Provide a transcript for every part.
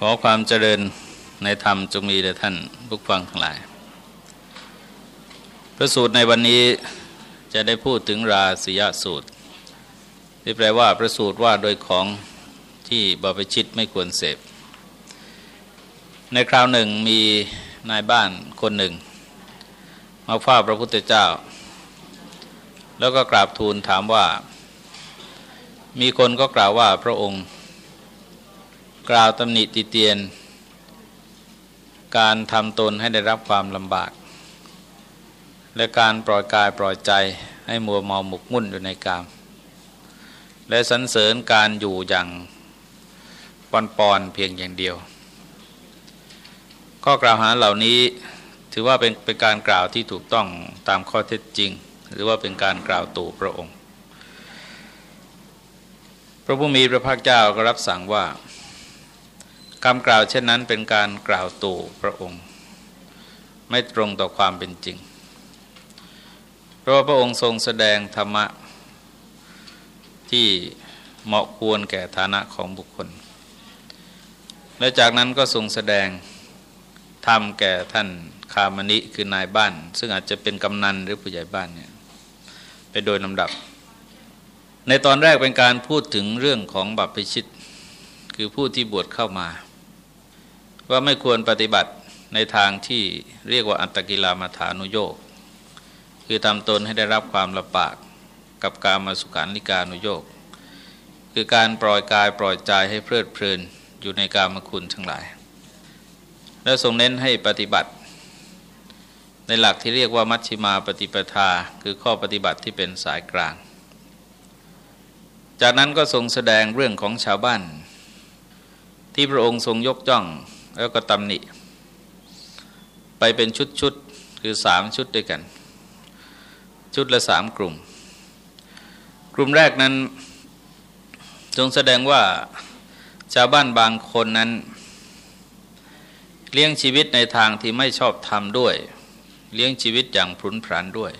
ขอความเจริญในธรรมจงมีแด่ท่านผู้ฟังทั้งหลาย พระสูตรในวันนี้จะได้พูดถึงราศียสูตร ที่แปลว่าพระสูตรว่าโดยของที่บริชิตไม่ควรเสพ ในคราวหนึ่งมีนายบ้านคนหนึ่ง มาเฝ้าพระพุทธเจ้า แล้วก็กราบทูลถามว่า มีคนก็กล่าวว่าพระองค์ กล่าวตำหนิติเตียน การทำตนให้ได้รับความลำบาก และการปล่อยกายปล่อยใจให้มัวเมาหมกมุ่นอยู่ในกาม และสรรเสริญการอยู่อย่างปอนปอนเพียงอย่างเดียว ข้อกล่าวหาเหล่านี้ถือว่าเป็นเป็นการกล่าวที่ถูกต้องตามข้อเท็จจริง หรือว่าเป็นการกล่าวตู่พระองค์ พระผู้มีพระภาคเจ้าก็รับสั่งว่า คำกล่าวเช่นนั้นเป็นการกล่าวตู่พระองค์ ไม่ตรงต่อความเป็นจริง เพราะพระองค์ทรงแสดงธรรมะ ที่เหมาะควรแก่ฐานะของบุคคล และจากนั้นก็ทรงแสดงธรรมแก่ท่านคามณิคือนายบ้าน ซึ่งอาจจะเป็นกำนันหรือผู้ใหญ่บ้านเนี่ยไปโดยลำดับ ในตอนแรกเป็นการพูดถึงเรื่องของบัพพิชิต คือผู้ที่บวชเข้ามา ว่าไม่ควรปฏิบัติในทางที่เรียกว่าอัตตกิลามาฐานุโยกคือทำตนให้ได้รับความลำบากกับการมาสุขานิการนุโยกคือการปล่อยกายปล่อยใจให้เพลิดเพลินอยู่ในการมคุณทั้งหลาย และทรงเน้นให้ปฏิบัติ ในหลักที่เรียกว่ามัชฌิมาปฏิปทา คือข้อปฏิบัติที่เป็นสายกลาง จากนั้นก็ทรงแสดงเรื่องของชาวบ้าน ที่พระองค์ทรงยกจ้อง แล้วก็ตำหนิ ไปเป็นชุดๆคือสามชุดด้วยกัน ชุดละสามกลุ่ม กลุ่มแรกนั้นจงแสดงว่าชาวบ้านบางคนนั้น เลี้ยงชีวิตในทางที่ไม่ชอบทำด้วย เลี้ยงชีวิตอย่างพรุนพรานด้วย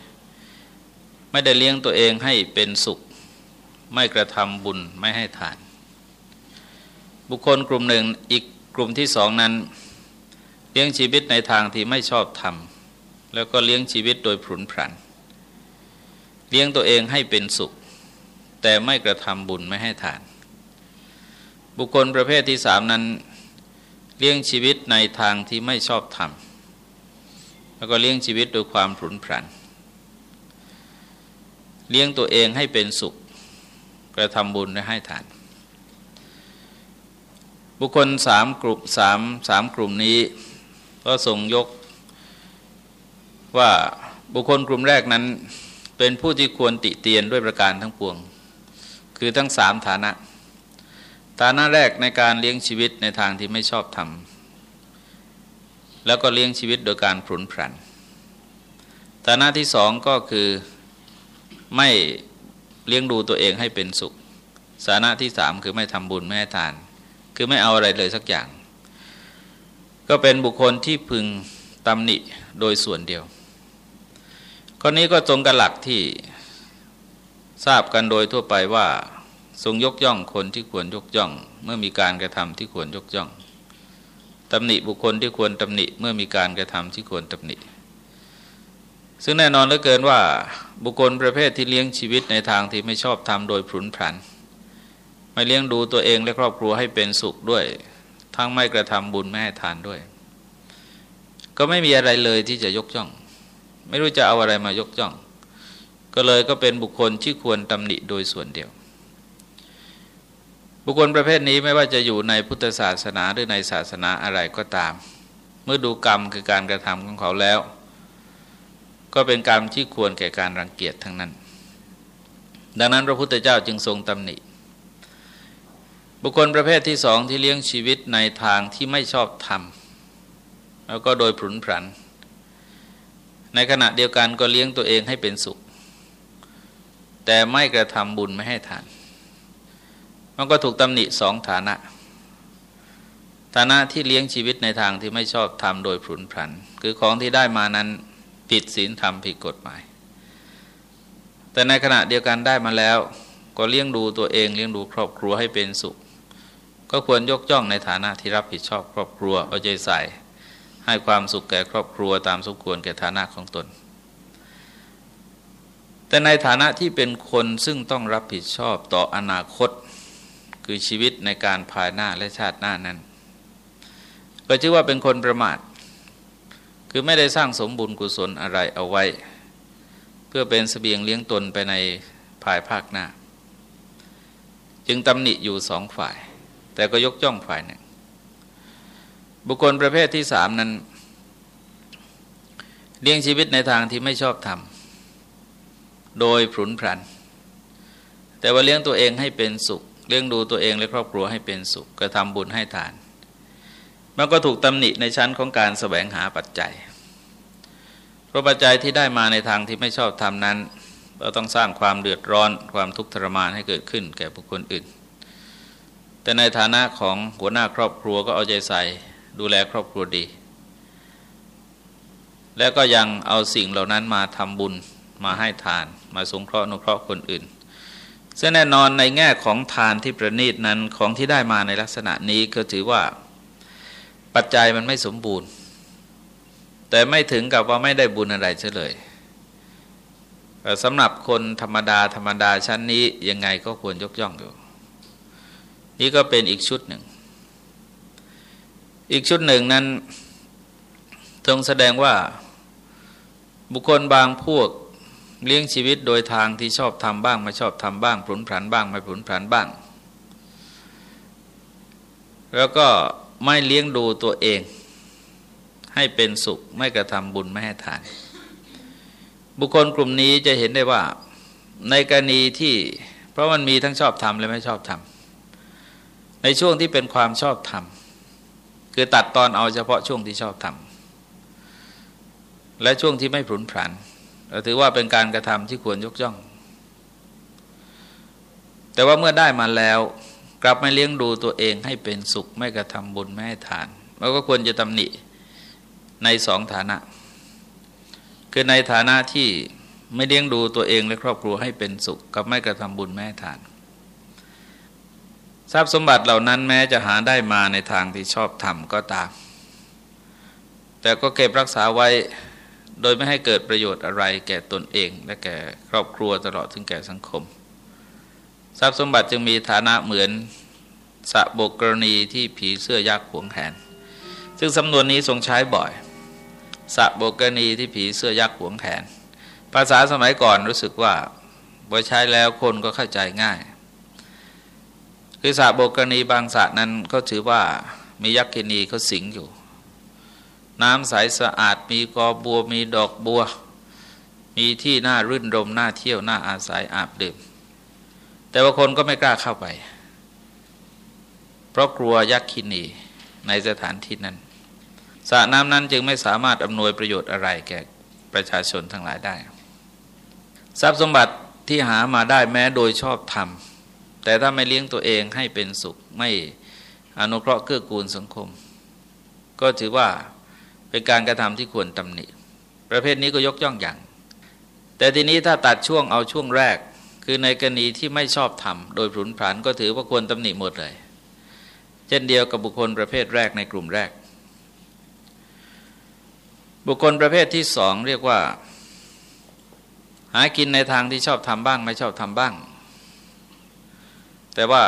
ไม่ได้เลี้ยงตัวเองให้เป็นสุข ไม่กระทำบุญไม่ให้ทาน บุคคลกลุ่มหนึ่งอีก กลุ่มที่สองนั้นเลี้ยงชีวิตในทางที่ไม่ชอบทำแล้วก็เลี้ยงชีวิตโดยผุนผัน เลี้ยงตัวเองให้เป็นสุข แต่ไม่กระทำบุญไม่ให้ทาน บุคคลประเภทที่สามนั้น เลี้ยงชีวิตในทางที่ไม่ชอบทำแล้วก็เลี้ยงชีวิตโดยความผุนผัน เลี้ยงตัวเองให้เป็นสุข กระทำบุญและให้ทาน บุคคลสามกลุ่มสามสามกลุ่มนี้ ก็ส่งยกว่าบุคคลกลุ่มแรกนั้นเป็นผู้ที่ควรติเตียนด้วยประการทั้งปวง คือทั้งสามฐานะ ฐานะแรกในการเลี้ยงชีวิตในทางที่ไม่ชอบทำแล้วก็เลี้ยงชีวิตโดยการผุนผันฐานะที่สองก็คือไม่เลี้ยงดูตัวเองให้เป็นสุขฐานะที่สามคือไม่ทำบุญไม่ให้ทาน คือไม่เอาอะไรเลยสักอย่าง ก็เป็นบุคคลที่พึงตำหนิโดยส่วนเดียวข้อนี้ก็ตรงกับหลักที่ทราบกันโดยทั่วไปว่า ทรงยกย่องคนที่ควรยกย่อง เมื่อมีการกระทำที่ควรยกย่องตำหนิบุคคลที่ควรตำหนิ เมื่อมีการกระทำที่ควรตำหนิ ซึ่งแน่นอนเหลือเกินว่าบุคคลประเภทที่เลี้ยงชีวิตในทางที่ไม่ชอบทำโดยพรุนพรัน ไม่เลี้ยงดูตัวเองและครอบครัวให้เป็นสุขด้วย ทั้งไม่กระทำบุญแม่ทานด้วย ก็ไม่มีอะไรเลยที่จะยกย่อง ไม่รู้จะเอาอะไรมายกย่อง ก็เลยก็เป็นบุคคลที่ควรตำหนิโดยส่วนเดียว บุคคลประเภทนี้ไม่ว่าจะอยู่ในพุทธศาสนาหรือในศาสนาอะไรก็ตาม เมื่อดูกรรมคือการกระทำของเขาแล้ว ก็เป็นกรรมที่ควรแก่การรังเกียจทั้งนั้น ดังนั้นพระพุทธเจ้าจึงทรงตำหนิ บุคคลประเภทที่สองที่เลี้ยงชีวิตในทางที่ไม่ชอบทำแล้วก็โดยผุนผัน ในขณะเดียวกันก็เลี้ยงตัวเองให้เป็นสุข แต่ไม่กระทำบุญไม่ให้ทาน มันก็ถูกตำหนิสองฐานะ ฐานะที่เลี้ยงชีวิตในทางที่ไม่ชอบทำโดยผุนผัน คือของที่ได้มานั้นผิดศีลธรรมผิดกฎหมาย แต่ในขณะเดียวกันได้มาแล้ว ก็เลี้ยงดูตัวเองเลี้ยงดูครอบครัวให้เป็นสุข ก็ก็ควรยกย่องในฐานะที่รับผิดชอบครอบครัวเอาใจใส่ ให้ความสุขแก่ครอบครัวตามสมควรแก่ฐานะของตน แต่ในฐานะที่เป็นคนซึ่งต้องรับผิดชอบต่ออนาคตคือชีวิตในการภายหน้าและชาติหน้านั้น ก็ชื่อว่าเป็นคนประมาท คือไม่ได้สร้างสมบุญกุศลอะไรเอาไว้ เพื่อเป็นสเสบียงเลี้ยงตนไปในภายภาคหน้า จึงตำหนิอยู่สองฝ่าย แต่ก็ยกย่องฝ่ายหนึ่ง บุคคลประเภทที่สามนั้น เลี้ยงชีวิตในทางที่ไม่ชอบทำโดยผุนพรัน แต่ว่าเลี้ยงตัวเองให้เป็นสุข เลี้ยงดูตัวเองและครอบครัวให้เป็นสุขกระทำบุญให้ทาน มันก็ถูกตำหนิในชั้นของการแสวงหาปัจจัยเพราะปัจจัยที่ได้มาในทางที่ไม่ชอบทำนั้นเราต้องสร้างความเดือดร้อนความทุกข์ทรมานให้เกิดขึ้นแก่บุคคลอื่น แต่ในฐานะของหัวหน้าครอบครัวก็เอาใจใส่ดูแลครอบครัวดี แล้วก็ยังเอาสิ่งเหล่านั้นมาทำบุญมาให้ทาน มาสงเคราะห์นุเคราะห์คนอื่นซึ่งแน่นอนในแง่ของทานที่ประณีตนั้นของที่ได้มาในลักษณะนี้ก็ถือว่าปัจจัยมันไม่สมบูรณ์ แต่ไม่ถึงกับว่าไม่ได้บุญอะไรเฉลยสำหรับคนธรรมดาธรรมดาชั้นนี้ยังไงก็ควรยกย่องอยู่ นี่ก็เป็นอีกชุดหนึ่ง อีกชุดหนึ่งนั้นทรงแสดงว่าบุคคลบางพวกเลี้ยงชีวิตโดยทางที่ชอบทำบ้าง ไม่ชอบทำบ้างผุนผันบ้าง ไม่ผุนผันบ้าง แล้วก็ไม่เลี้ยงดูตัวเอง ให้เป็นสุขไม่กระทำบุญไม่ให้ทาน บุคคลกลุ่มนี้จะเห็นได้ว่าในกรณีที่เพราะมันมีทั้งชอบทำและไม่ชอบทำ ในช่วงที่เป็นความชอบธรรม คือตัดตอนเอาเฉพาะช่วงที่ชอบธรรม และช่วงที่ไม่ผุนผันเราถือว่าเป็นการกระทำที่ควรยกย่อง แต่ว่าเมื่อได้มาแล้ว กลับไมาเลี้ยงดูตัวเองให้เป็นสุขไม่กระทำบุญไม่ให้ทานเราก็ควรจะตำหนิในสองฐานะ คือในฐานะที่ไม่เลี้ยงดูตัวเองและครอบครัวให้เป็นสุข กับไม่กระทำบุญไม่ให้ทาน ทรัพย์สมบัติเหล่านั้นแม้จะหาได้มาในทางที่ชอบทำก็ตาม แต่ก็เก็บรักษาไว้โดยไม่ให้เกิดประโยชน์อะไรแก่ตนเอง และแก่ครอบครัวตลอดถึงแก่สังคม ทรัพย์สมบัติจึงมีฐานะเหมือนสะบกกรณีที่ผีเสื้อยักษ์หวงแหน ซึ่งสำนวนนี้ทรงใช้บ่อย สะบกกรณีที่ผีเสื้อยักษ์หวงแหน ภาษาสมัยก่อนรู้สึกว่าพอใช้แล้วคนก็เข้าใจง่าย คือสระโบกรณีบางสระนั้นก็ถือว่ามียักษินีเขาสิงอยู่ น้ำใสสะอาดมีกอบัวมีดอกบัว มีที่น่ารื่นรมน่าเที่ยวน่าอาศัยอาบดื่มแต่ว่าคนก็ไม่กล้าเข้าไป เพราะกลัวยักษินีในสถานที่นั้นสระน้ำนั้นจึงไม่สามารถอำนวยประโยชน์อะไรแก่ประชาชนทั้งหลายได้ ทรัพย์สมบัติที่หามาได้แม้โดยชอบธรรม แต่ถ้าไม่เลี้ยงตัวเองให้เป็นสุขไม่อนุเคราะห์เกื้อกูลสังคม ก็ถือว่าเป็นการกระทำที่ควรตำหนิ ประเภทนี้ก็ยกย่องอย่าง แต่ทีนี้ถ้าตัดช่วงเอาช่วงแรก คือในกรณีที่ไม่ชอบทำโดยผุนผันก็ถือว่าควรตำหนิหมดเลย เช่นเดียวกับบุคคลประเภทแรกในกลุ่มแรก บุคคลประเภทที่สองเรียกว่า หากินในทางที่ชอบทำบ้าง ไม่ชอบทำบ้าง แต่ว่า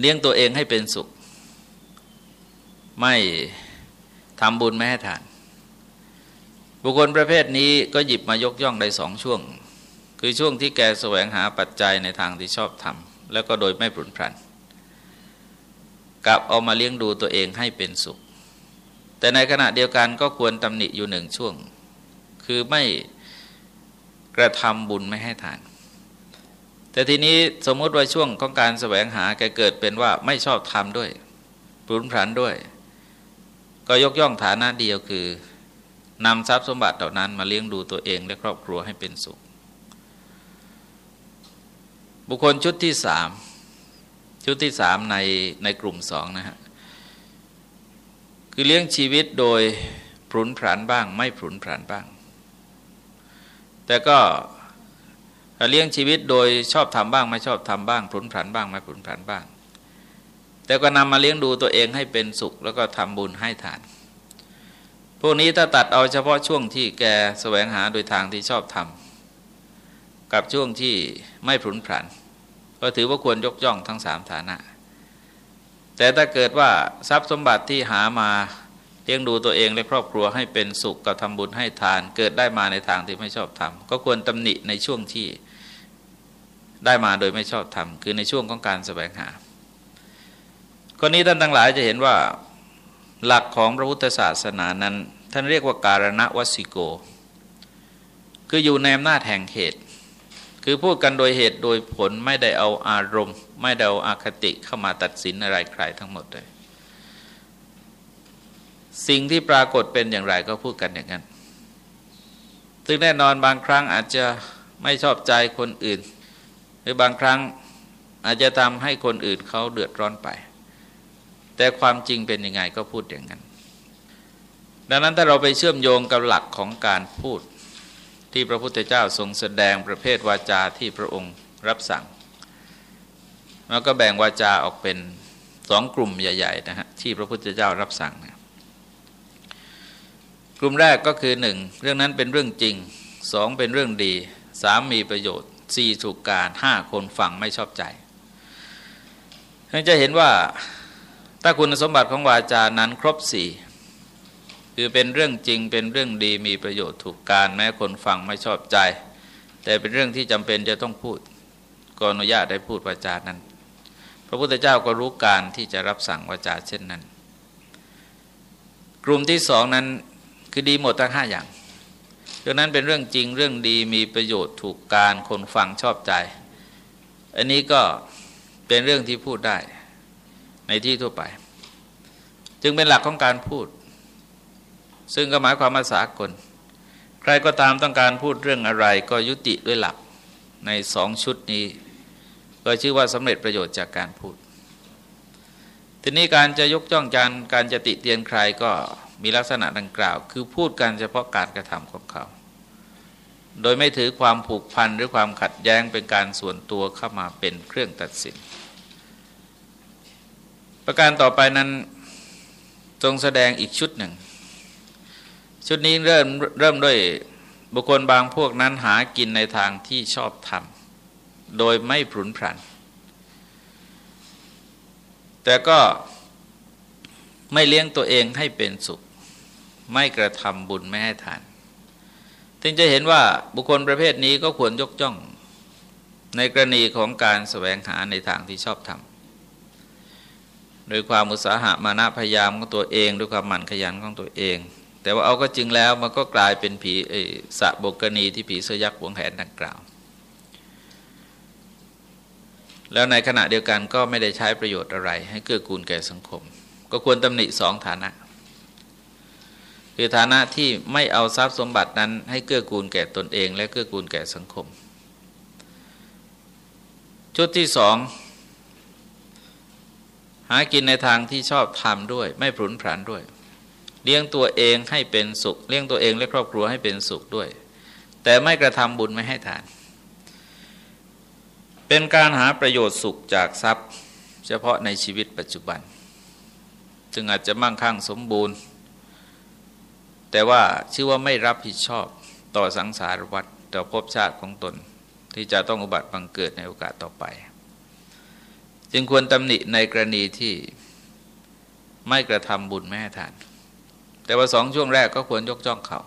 เลี้ยงตัวเองให้เป็นสุข ไม่ทำบุญไม่ให้ทาน บุคคลประเภทนี้ก็หยิบมายกย่องได้สองช่วง คือช่วงที่แกแสวงหาปัจจัยในทางที่ชอบทำแล้วก็โดยไม่ปรุนพรันกับเอามาเลี้ยงดูตัวเองให้เป็นสุข แต่ในขณะเดียวกันก็ควรตำหนิอยู่หนึ่งช่วง คือไม่กระทำบุญไม่ให้ทาน แต่ทีนี้สมมติว่าช่วงของการแสวงหาแกเกิดเป็นว่าไม่ชอบทำด้วยปรุนพรันด้วย ก็ยกย่องฐานะเดียวคือนำทรัพย์สมบัติเหล่านั้นมาเลี้ยงดูตัวเองและครอบครัวให้เป็นสุข บุคคลชุดที่สามชุดที่สามในในกลุ่มสองนะฮะคือเลี้ยงชีวิตโดยผุนผันบ้าง ไม่ผุนผันบ้าง แต่ก็ เลี้ยงชีวิตโดยชอบทำบ้างไม่ชอบทำบ้างผุนผันบ้างไม่ผุนผันบ้าง แต่ก็นำมาเลี้ยงดูตัวเองให้เป็นสุข แล้วก็ทำบุญให้ทาน พวกนี้ถ้าตัดเอาเฉพาะช่วงที่แกแสวงหาโดยทางที่ชอบทำกับช่วงที่ไม่ผุนผัน ก็ถือว่าควรยกย่องทั้งสามฐานะ แต่ถ้าเกิดว่าทรัพย์สมบัติที่หามาเลี้ยงดูตัวเองและครอบครัวให้เป็นสุขกับทำบุญให้ทาน เกิดได้มาในทางที่ไม่ชอบทำก็ควรตำหนิในช่วงที่ ได้มาโดยไม่ชอบทำคือในช่วงของการแสวงหาคนนี้ท่านทั้งหลายจะเห็นว่าหลักของพระพุทธศาสนานั้น ท่านเรียกว่าการณวสิโก คืออยู่ในอำนาจแห่งเหตุ คือพูดกันโดยเหตุโดยผลไม่ได้เอาอารมณ์ ไม่ได้เอาอาคติเข้ามาตัดสินอะไรใครทั้งหมดเลย สิ่งที่ปรากฏเป็นอย่างไรก็พูดกันอย่างนั้นซึ่งแน่นอนบางครั้งอาจจะไม่ชอบใจคนอื่น รือบางครั้งอาจจะทำให้คนอื่นเขาเดือดร้อนไป แต่ความจริงเป็นยังไงก็พูดอย่างนั้น ดังนั้นถ้าเราไปเชื่อมโยงกับหลักของการพูดที่พระพุทธเจ้าทรงแสดงประเภทวาจาที่พระองค์รับสั่งแล้วก็แบ่งวาจาออกเป็นสองกลุ่มใหญ่ๆนะฮะที่พระพุทธเจ้ารับสั่งนะกลุ่มแรกก็คือหนึ่งเรื่องนั้นเป็นเรื่องจริงสองเป็นเรื่องดีสามมีประโยชน์ สี่ถูกการห้าคนฟังไม่ชอบใจท่นจะเห็นว่าถ้าคุณสมบัติของวาจานั้นครบสี่คือเป็นเรื่องจริงเป็นเรื่องดีมีประโยชน์ถูกการแม้คนฟังไม่ชอบใจ แต่เป็นเรื่องที่จำเป็นจะต้องพูดก็อนุญาตได้พูดวาจานั้น พระพุทธเจ้าก็รู้การที่จะรับสั่งวาจาเช่นนั้น กลุ่มที่สองนั้นคือดีหมดทั้งห้าอย่าง ดังนั้นเป็นเรื่องจริงเรื่องดีมีประโยชน์ถูกการคนฟังชอบใจ อันนี้ก็เป็นเรื่องที่พูดได้ในที่ทั่วไป จึงเป็นหลักของการพูด ซึ่งก็หมายความมาสากล ใครก็ตามต้องการพูดเรื่องอะไรก็ยุติด้วยหลักในสองชุดนี้ ก็ชื่อว่าสำเร็จประโยชน์จากการพูด ทีนี้การจะยกจ้องจานการจะติเตียนใครก็ มีลักษณะดังกล่าว คือพูดกันเฉพาะการกระทำของเขา โดยไม่ถือความผูกพันหรือความขัดแย้งเป็นการส่วนตัวเข้ามาเป็นเครื่องตัดสิน ประการต่อไปนั้นทรงแสดงอีกชุดหนึ่ง ชุดนี้เริ่มเริ่มด้วยบุคคลบางพวกนั้นหากินในทางที่ชอบทำโดยไม่ผุนผัน แต่ก็ไม่เลี้ยงตัวเองให้เป็นสุข ไม่กระทำบุญไม่ให้ทานถึงจะเห็นว่าบุคคลประเภทนี้ก็ควรยกจ้อง ในกรณีของการสแสวงหาในทางที่ชอบทำโดยความอุตสาหะมานะพยายามของตัวเองด้วยความหมั่นขยันของตัวเอง แต่ว่าเอาก็จริงแล้วมันก็กลายเป็นผีสะบกณีที่ผีเสือยักษ์วงแหนดังกล่าว แล้วในขณะเดียวกันก็ไม่ได้ใช้ประโยชน์อะไร ให้เกื้อกูลแก่สังคม ก็ควรตำหนิสองฐานะ คือฐานะที่ไม่เอาทรัพย์สมบัตินั้น ให้เกื้อกูลแก่ตนเอง และเกื้อกูลแก่สังคม ชุดที่สองหากินในทางที่ชอบทำด้วย ไม่ผุนผันด้วย เลี้ยงตัวเองให้เป็นสุข เลี้ยงตัวเองและครอบครัวให้เป็นสุขด้วย แต่ไม่กระทำบุญไม่ให้ทาน เป็นการหาประโยชน์สุขจากทรัพย์ เฉพาะในชีวิตปัจจุบัน จึงอาจจะมั่งคั่งสมบูรณ์ แต่ว่าชื่อว่าไม่รับผิดชอบต่อสังสารวัฏต่อภพชาติของตน ที่จะต้องอุบัติบังเกิดในโอกาสต่อไป จึงควรตำหนิในกรณีที่ไม่กระทำบุญแม่ทาน แต่ว่าสองช่วงแรกก็ควรยกจ้องเขา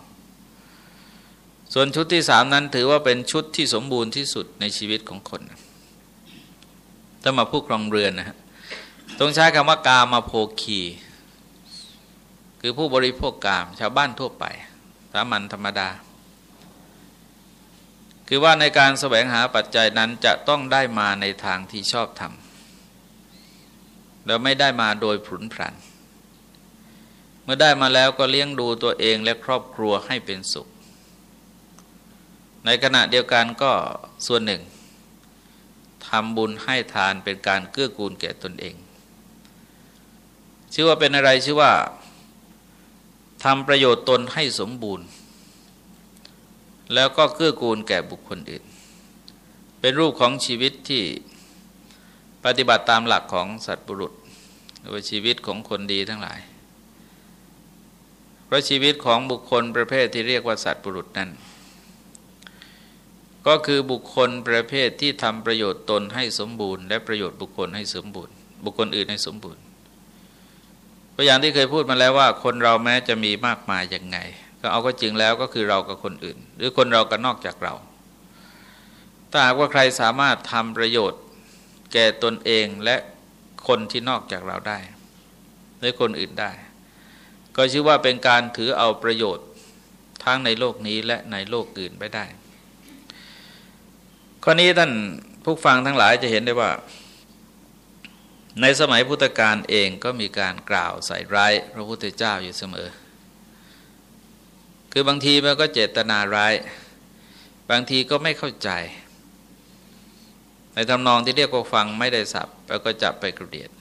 ส่วนชุดที่สามนั้นถือว่าเป็นชุดที่สมบูรณ์ที่สุดในชีวิตของคนถ้ามาผู้ครองเรือนนะฮะต้องใช้คำว่ากามาโภคี คือผู้บริโภคกาม ชาวบ้านทั่วไปสามัญธรรมดา คือว่าในการแสวงหาปัจจัยนั้นจะต้องได้มาในทางที่ชอบทำเราไม่ได้มาโดยผุนผัน เมื่อได้มาแล้วก็เลี้ยงดูตัวเองและครอบครัวให้เป็นสุข ในขณะเดียวกันก็ส่วนหนึ่งทำบุญให้ทานเป็นการเกื้อกูลแก่ตนเอง ชื่อว่าเป็นอะไรชื่อว่า ทำประโยชน์ตนให้สมบูรณ์ แล้วก็เกื้อกูลแก่บุคคลอื่น เป็นรูปของชีวิตที่ปฏิบัติตามหลักของสัตว์บุรุษหรือชีวิตของคนดีทั้งหลาย เพราะชีวิตของบุคคลประเภทที่เรียกว่าสัตว์ปุรุษนั้น ก็คือบุคคลประเภทที่ทำประโยชน์ตนให้สมบูรณ์ และประโยชน์บุคคลให้สมบูรณ์ บุคคลอื่นให้สมบูรณ์ะอย่างที่เคยพูดมาแล้วว่า คนเราแม้จะมีมากมายย่างไง ก็เอาก็จริงแล้วก็คือเรากับคนอื่น หรือคนเรากับนอกจากเราถ้าหากว่าใครสามารถทำประโยชน์ แก่ตนเองและคนที่นอกจากเราได้ หรือคนอื่นได้ ก็ชื่อว่าเป็นการถือเอาประโยชน์ทั้งในโลกนี้และในโลกอื่นไปได้ข้อนี้ท่านผู้ฟังทั้งหลายจะเห็นได้ว่า ในสมัยพุทธกาลเองก็มีการกล่าวใส่ร้ายพระพุทธเจ้าอยู่เสมอ คือบางทีมันก็เจตนาร้าย บางทีก็ไม่เข้าใจ ในทำนองที่เรียกว่าฟังไม่ได้สับแล้วก็จับไปกระเดียด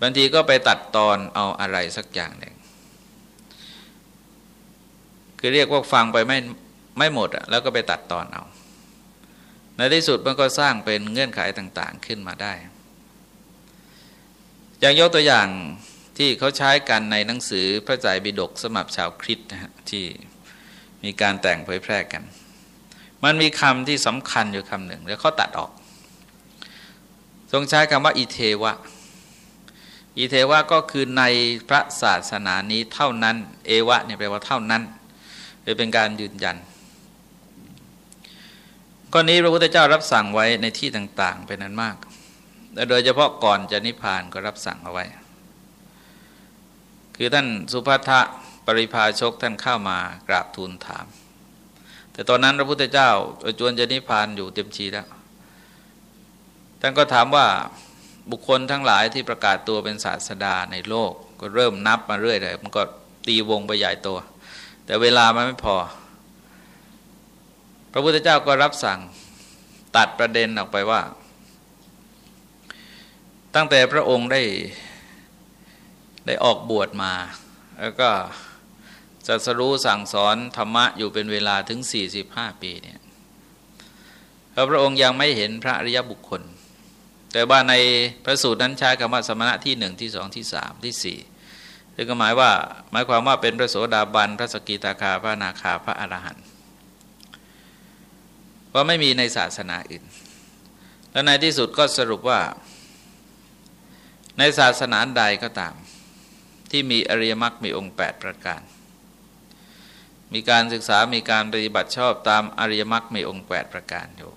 บางทีก็ไปตัดตอนเอาอะไรสักอย่างหนึ่ง คือเรียกว่าฟังไปไม่ไม่หมดอะแล้วก็ไปตัดตอนเอา ในที่สุดมันก็สร้างเป็นเงื่อนไขต่าง ๆขึ้นมาได้ อย่างยกตัวอย่างที่เขาใช้กันในหนังสือพระไตรปิฎกสมับชาวคริสต์นะฮะที่มีการแต่งเผยแพร่กัน มันมีคำที่สำคัญอยู่คำหนึ่ง แล้วเขาตัดออก ทรงใช้คำว่าอิเทวะ อิเทวะก็คือในพระศาสนานี้เท่านั้น เอวะเนี่ยแปลว่าเท่านั้นเลยเป็นการยืนยันก้อนนี้พระพุทธเจ้ารับสั่งไว้ในที่ต่าง ๆ เป็นนั้นมาก โดยเฉพาะก่อนจะนิพพานก็รับสั่งเอาไว้ คือท่านสุภัทะปริภาชกท่านเข้ามากราบทูลถาม แต่ตอนนั้นพระพุทธเจ้าจวนจะนิพพานอยู่เต็มชีแล้วท่านก็ถามว่าบุคคลทั้งหลายที่ประกาศตัวเป็นศาสดาในโลก ก็เริ่มนับมาเรื่อยเลยมันก็ตีวงไปใหญ่ตัว แต่เวลามันไม่พอ พระพุทธเจ้าก็รับสั่งตัดประเด็นออกไปว่า ตั้งแต่พระองค์ได้ได้ออกบวชมา แล้วก็จัสรู้สั่งสอนธรรมะอยู่เป็นเวลาถึง 45 ปีเนี่ยพระองค์ยังไม่เห็นพระอริยบุคคล แต่ว่าในพระสูตรนั้นใช้คำว่าสมณะที่หนึ่งที่สองที่สามที่สี่ซึ่งก็หมายว่าหมายความว่าเป็นพระโสดาบันพระสกิตาคาพระนาคาพระอรหันต์ว่าไม่มีในศาสนาอื่น และในที่สุดก็สรุปว่า ในศาสนาใดก็ตาม ที่มีอริยมรรคมีองค์ 8 ประการ มีการศึกษามีการปฏิบัติชอบตามอริยมรรคมีองค์แปดประการอยู่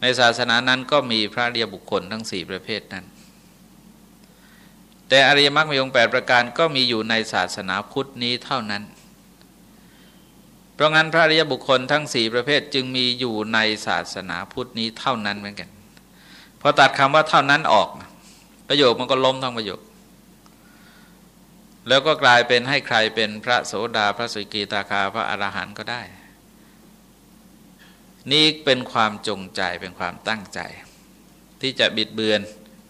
ในศาสนานั้นก็มีพระเรียบุคคลทั้งสี่ประเภทนั้น แต่อริยมรรคมีองค์แปดประการก็มีอยู่ในศาสนาพุทธนี้เท่านั้นเพราะงั้นพระเรียบุคคลทั้งสี่ประเภทจึงมีอยู่ในศาสนาพุทธนี้เท่านั้นเหมือนกัน พอตัดคำว่าเท่านั้นออก ประโยคมันก็ล้มทั้งประโยค แล้วก็กลายเป็นให้ใครเป็นพระโสดาพระสุกีตาคาพระอรหันต์ก็ได้ นี่เป็นความจงใจเป็นความตั้งใจ ที่จะบิดเบือน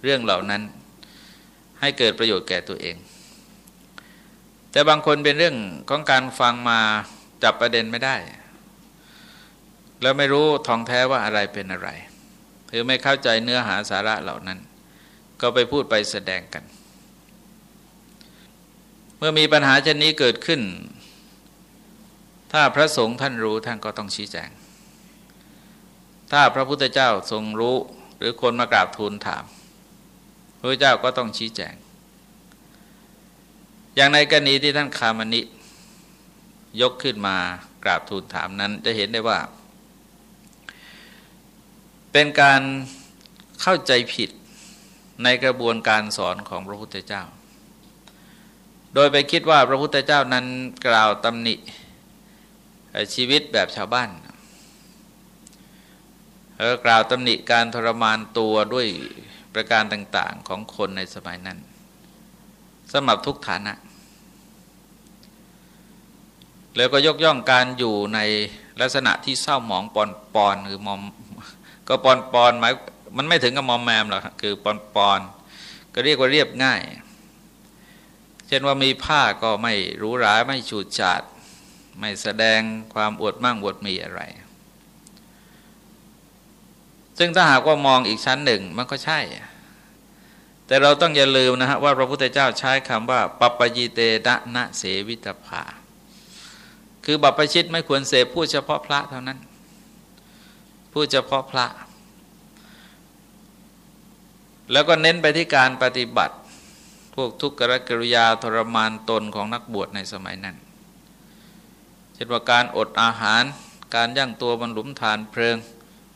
เรื่องเหล่านั้น ให้เกิดประโยชน์แก่ตัวเอง แต่บางคนเป็นเรื่องของการฟังมาจับประเด็นไม่ได้ แล้วไม่รู้ทองแท้ว่าอะไรเป็นอะไรหรือไม่เข้าใจเนื้อหาสาระเหล่านั้น ก็ไปพูดไปแสดงกัน เมื่อมีปัญหาเช่นนี้เกิดขึ้น ถ้าพระสงฆ์ท่านรู้ท่านก็ต้องชี้แจง ถ้าพระพุทธเจ้าทรงรู้หรือคนมากราบทูลถาม พระเจ้าก็ต้องชี้แจง อย่างในกรณีที่ท่านคามณิยกขึ้นมากราบทูลถามนั้นจะเห็นได้ว่า เป็นการเข้าใจผิด ในกระบวนการสอนของพระพุทธเจ้า โดยไปคิดว่าพระพุทธเจ้านั้นกล่าวตำหนิชีวิตแบบชาวบ้านเออกล่าวตำหนิการทรมานตัวด้วยประการต่าง ๆของคนในสมัยนั้นสำหรับทุกฐานะ แล้วก็ยกย่องการอยู่ในลักษณะที่เศร้าหมองปอนปอนคือมอมก็ปอนปอนหมาย มันไม่ถึงกับมอมแมมหรอกคือปอนปอนก็เรียกว่าเรียบง่าย เช่นว่ามีผ้าก็ไม่รู้ราไม่ฉูดฉาด ไม่แสดงความอวดมั่งอวดมีอะไร ซึ่งถ้าหากว่ามองอีกชั้นหนึ่งมันก็ใช่ แต่เราต้องอย่าลืมนะฮะว่าพระพุทธเจ้าใช้คำว่าปัปปยิเตดะนะเสวิตภาคือบัพปชิตไม่ควรเสพพูดเฉพาะพระเท่านั้น พูดเฉพาะพระ แล้วก็เน้นไปที่การปฏิบัติ พวกทุกขกริยาทรมานตนของนักบวชในสมัยนั้นเช่นว่าการอดอาหาร การย่างตัวบนหลุมฐานเพลิง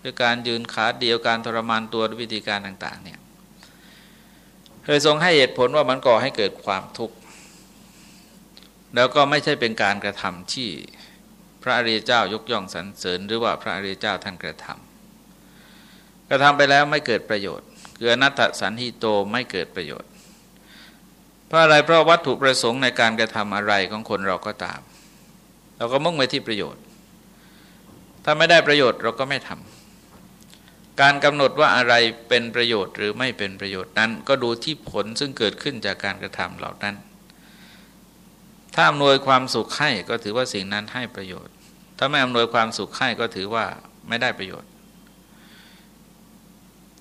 ด้วยการยืนขาเดียวการทรมานตัวด้วยวิธีการต่าง ๆ เนี่ยเคยทรงให้เหตุผลว่ามันก่อให้เกิดความทุกข์ แล้วก็ไม่ใช่เป็นการกระทำที่พระอริยเจ้ายกย่องสรรเสริญ หรือว่าพระอริยเจ้าท่านกระทำกระทำไปแล้วไม่เกิดประโยชน์ คืออนัตตสันหิโตไม่เกิดประโยชน์ เพราะอะไรเพราะวัตถุประสงค์ในการกระทำอะไรของคนเราก็ตาม เราก็มุ่งไปที่ประโยชน์ ถ้าไม่ได้ประโยชน์เราก็ไม่ทำการกำหนดว่าอะไรเป็นประโยชน์หรือไม่เป็นประโยชน์นั้น ก็ดูที่ผลซึ่งเกิดขึ้นจากการกระทำเหล่านั้น ถ้าอำนวยความสุขให้ก็ถือว่าสิ่งนั้นให้ประโยชน์ ถ้าไม่อำนวยความสุขให้ก็ถือว่าไม่ได้ประโยชน์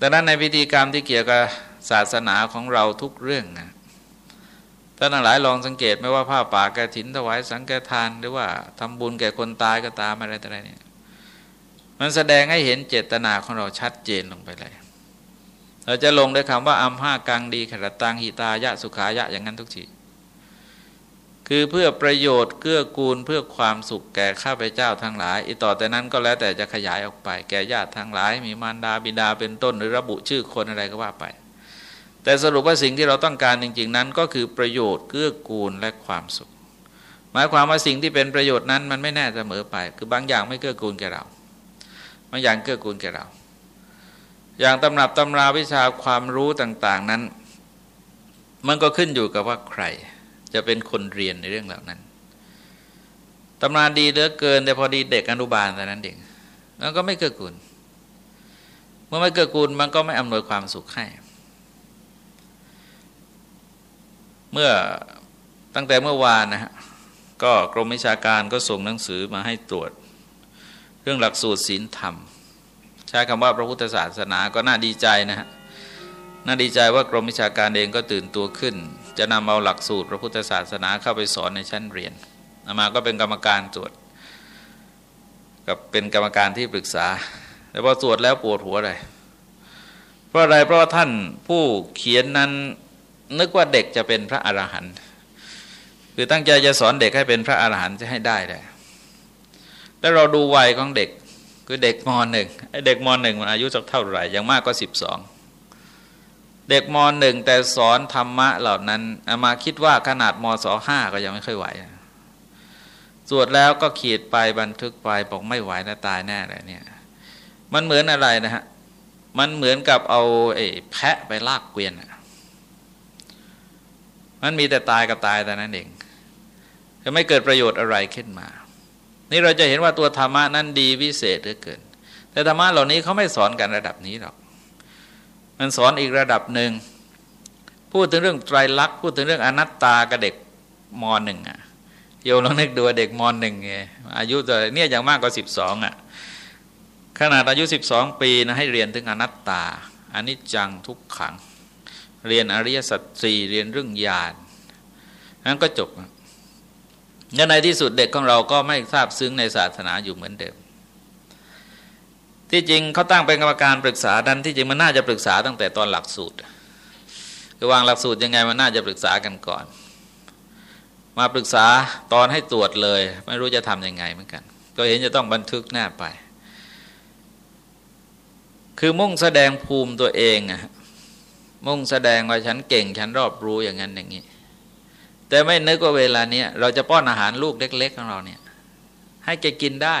แต่นั้นในพิธีกรรมที่เกี่ยวกับศาสนาของเราทุกเรื่องนะท่านทั้งหลายลองสังเกตไม่ว่าผ้าป่ากระถินถวายสังฆทาน หรือว่าทำบุญแก่คนตายก็ตามอะไรต่ออะไรเนี่ยมันแสดงให้เห็นเจตนาของเราชัดเจนลงไปเลย เราจะลงด้วยคำว่าอัมห้ากังดีขรตังหิตายะสุขายะอย่างนั้นทุกที คือเพื่อประโยชน์เกื้อกูลเพื่อความสุขแก่ข้าพเจ้าทั้งหลายอีต่อแต่นั้นก็แล้วแต่จะขยายออกไป แก่ญาติทั้งหลาย มีมารดาบิดาเป็นต้นหรือระบุชื่อคนอะไรก็ว่าไป แต่สรุปว่าสิ่งที่เราต้องการจริง ๆ นั้น ก็คือประโยชน์เกื้อกูลและความสุข หมายความว่าสิ่งที่เป็นประโยชน์นั้นมันไม่แน่เสมอไป คือบางอย่างไม่เกื้อกูลแก่เราบางอย่างเกื้อกูลแก่เรา อย่างตำรับตำราวิชาความรู้ต่าง ๆนั้น มันก็ขึ้นอยู่กับว่าใคร จะเป็นคนเรียนในเรื่องเหล่านั้นตำราดีเหลือเกิน แต่พอดีเด็กอนุบาลแต่นั้นเด็กมันก็ไม่เกื้อกูล เมื่อไม่เกื้อกูลมันก็ไม่อำนวยความสุขให้ เมื่อตั้งแต่เมื่อวานนะฮะก็กรมวิชาการก็ส่งหนังสือมาให้ตรวจ เรื่องหลักสูตรศีลธรรม ใช้คำว่าพระพุทธศาสนาก็น่าดีใจนะฮะน่าดีใจว่ากรมวิชาการเองก็ตื่นตัวขึ้น จะนำเอาหลักสูตรพระพุทธศาสนาเข้าไปสอนในชั้นเรียนอามาก็เป็นกรรมการตรวจกับเป็นกรรมการที่ปรึกษา แต่พอตรวจแล้วปวดหัวเลยเพราะอะไรเพราะท่านผู้เขียนนั้นนึกว่าเด็กจะเป็นพระอรหันต์คือตั้งใจจะสอนเด็กให้เป็นพระอรหันต์จะให้ได้เลยแล้วเราดูวัยของเด็กคือเด็กมหนึ่งไอเด็กมหนึ่งมันอายุสักเท่าไหร่อย่างมากก็สิบสอง เด็กมหนึ่งแต่สอนธรรมะเหล่านั้นอามาคิดว่าขนาดมศห้าก็ยังไม่ค่อยไหวสวดแล้วก็ขีดไปบันทึกไปบอกไม่ไหวนะตายแน่เลยเนี่ย มันเหมือนอะไรนะฮะ มันเหมือนกับเอาไอ้แพะไปลากเกวียนมันมีแต่ตายกับตายแต่นั้นเองจะไม่เกิดประโยชน์อะไรขึ้นมา นี่เราจะเห็นว่าตัวธรรมะนั้นดีวิเศษเหลือเกิน แต่ธรรมะเหล่านี้เขาไม่สอนกันระดับนี้หรอก มันสอนอีกระดับหนึ่งพูดถึงเรื่องไตรลักษณ์พูดถึงเรื่องอนัตตากับเด็กมหนึ่งอะโยมลองนึกดูเด็กมหนึ่งไงอายุจะเนี่ยอย่างมากกว่าสิบสองอะขนาดอายุสิบสองปีนะให้เรียนถึงอนัตตาอนิจจังทุกขัง เรียนอริยสัจสี่เรียนเรื่องญาณนั้นก็จบและในที่สุดเด็กของเราก็ไม่ทราบซึ้งในศาสนาอยู่เหมือนเดิม ที่จริงเขาตั้งเป็นกรรมการปรึกษาดันที่จริงมันน่าจะปรึกษาตั้งแต่ตอนหลักสูตรคือวางหลักสูตรยังไงมันน่าจะปรึกษากันก่อน มาปรึกษาตอนให้ตรวจเลย ไม่รู้จะทำยังไงเหมือนกัน ก็เห็นจะต้องบันทึกแน่ไป คือมุ่งแสดงภูมิตัวเองอะมุ่งแสดงว่าฉันเก่งฉันรอบรู้อย่างนั้นอย่างนี้ แต่ไม่นึกว่าเวลาเนี้ยเราจะป้อนอาหารลูกเล็ก ๆ ของเราเนี่ย ให้แกกินได้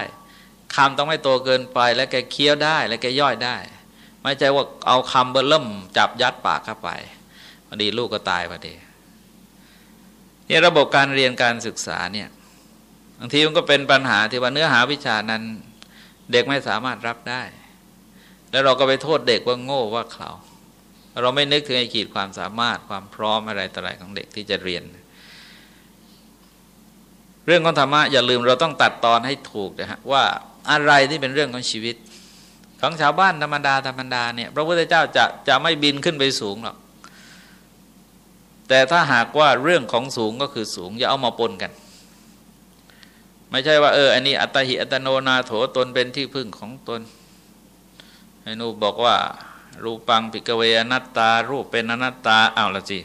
คำต้องไม่โตเกินไป แล้วแกเคี้ยวได้แล้วแกย่อยได้ ไม่ใช่ว่าเอาคำเบอร์เริ่มจับยัดปากเข้าไปพอดีลูกก็ตายพอดีนี่ระบบการเรียนการศึกษาเนี่ยบางทีมันก็เป็นปัญหาที่ว่าเนื้อหาวิชานั้นเด็กไม่สามารถรับได้ แล้วเราก็ไปโทษเด็กว่าโง่ว่าเขาเราไม่นึกถึงไอ้ขีดความสามารถความพร้อมอะไรต่ออะไรของเด็กที่จะเรียน เรื่องของธรรมะอย่าลืมเราต้องตัดตอนให้ถูกนะฮะว่า อะไรที่เป็นเรื่องของชีวิต ของชาวบ้านธรรมดาธรรมดาเนี่ยพระพุทธเจ้าจะจะไม่บินขึ้นไปสูงหรอกแต่ถ้าหากว่าเรื่องของสูงก็คือสูงอย่าเอามาปนกัน ไม่ใช่ว่าเอออันนี้อัตหิอัตโนนาโถตนเป็นที่พึ่งของตนไอ้นูบอกว่า รูปังปิกเวอนัตตา รูปเป็นอนัตตาอ้าวละสิ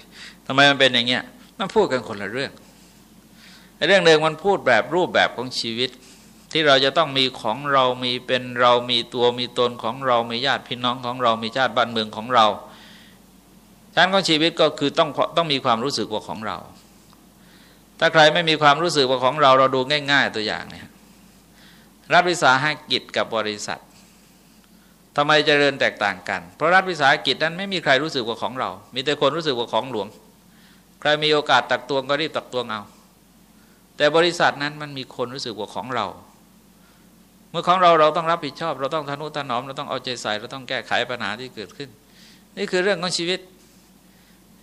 ทำไมมันเป็นอย่างเงี้ยมันพูดกันคนละเรื่องเรื่องหนึ่งมันพูดแบบรูปแบบของชีวิต ที่เราจะต้องมีของเรามีเป็นเรามีตัวมีตนของเรา มีญาติพี่น้องของเรา มีชาติบ้านเมืองของเราชั้นของชีวิตก็คือต้องต้องมีความรู้สึกว่าของเรา ถ้าใครไม่มีความรู้สึกว่าของเรา เราดูง่าย ๆตัวอย่างเนี่ยรัฐวิสาหกิจกับบริษัททำไมเจริญแตกต่างกัน เพราะรัฐวิสาหกิจนั้นไม่มีใครรู้สึกว่าของเรา มีแต่คนรู้สึกว่าของหลวง ใครมีโอกาสตักตวงก็รีบตักตวงเอา แต่บริษัทนั้นมันมีคนรู้สึกว่าของเรา เมื่อของเราเราต้องรับผิดชอบ เราต้องทนุถนอม เราต้องเอาใจใส่ เราต้องแก้ไขปัญหาที่เกิดขึ้น นี่คือเรื่องของชีวิต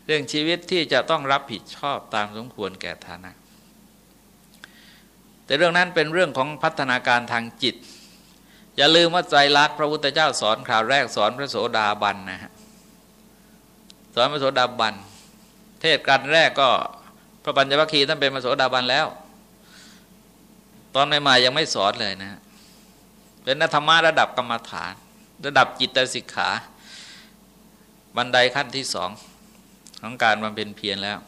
เรื่องชีวิตที่จะต้องรับผิดชอบตามสมควรแก่ฐานะ แต่เรื่องนั้นเป็นเรื่องของพัฒนาการทางจิต อย่าลืมว่าใจรักพระพุทธเจ้าสอนข่าวแรกสอนพระโสดาบันนะฮะสอนพระโสดาบัน เทศกันแรกก็พระปัญญวัคคีย์ท่านเป็นพระโสดาบันแล้ว ตอนใหม่ๆยังไม่สอนเลยนะ เป็นนธรรมะระดับกรรมฐาน ระดับจิตสิกขา บันไดขั้นที่สองของการบำเพ็ญเพียรแล้ว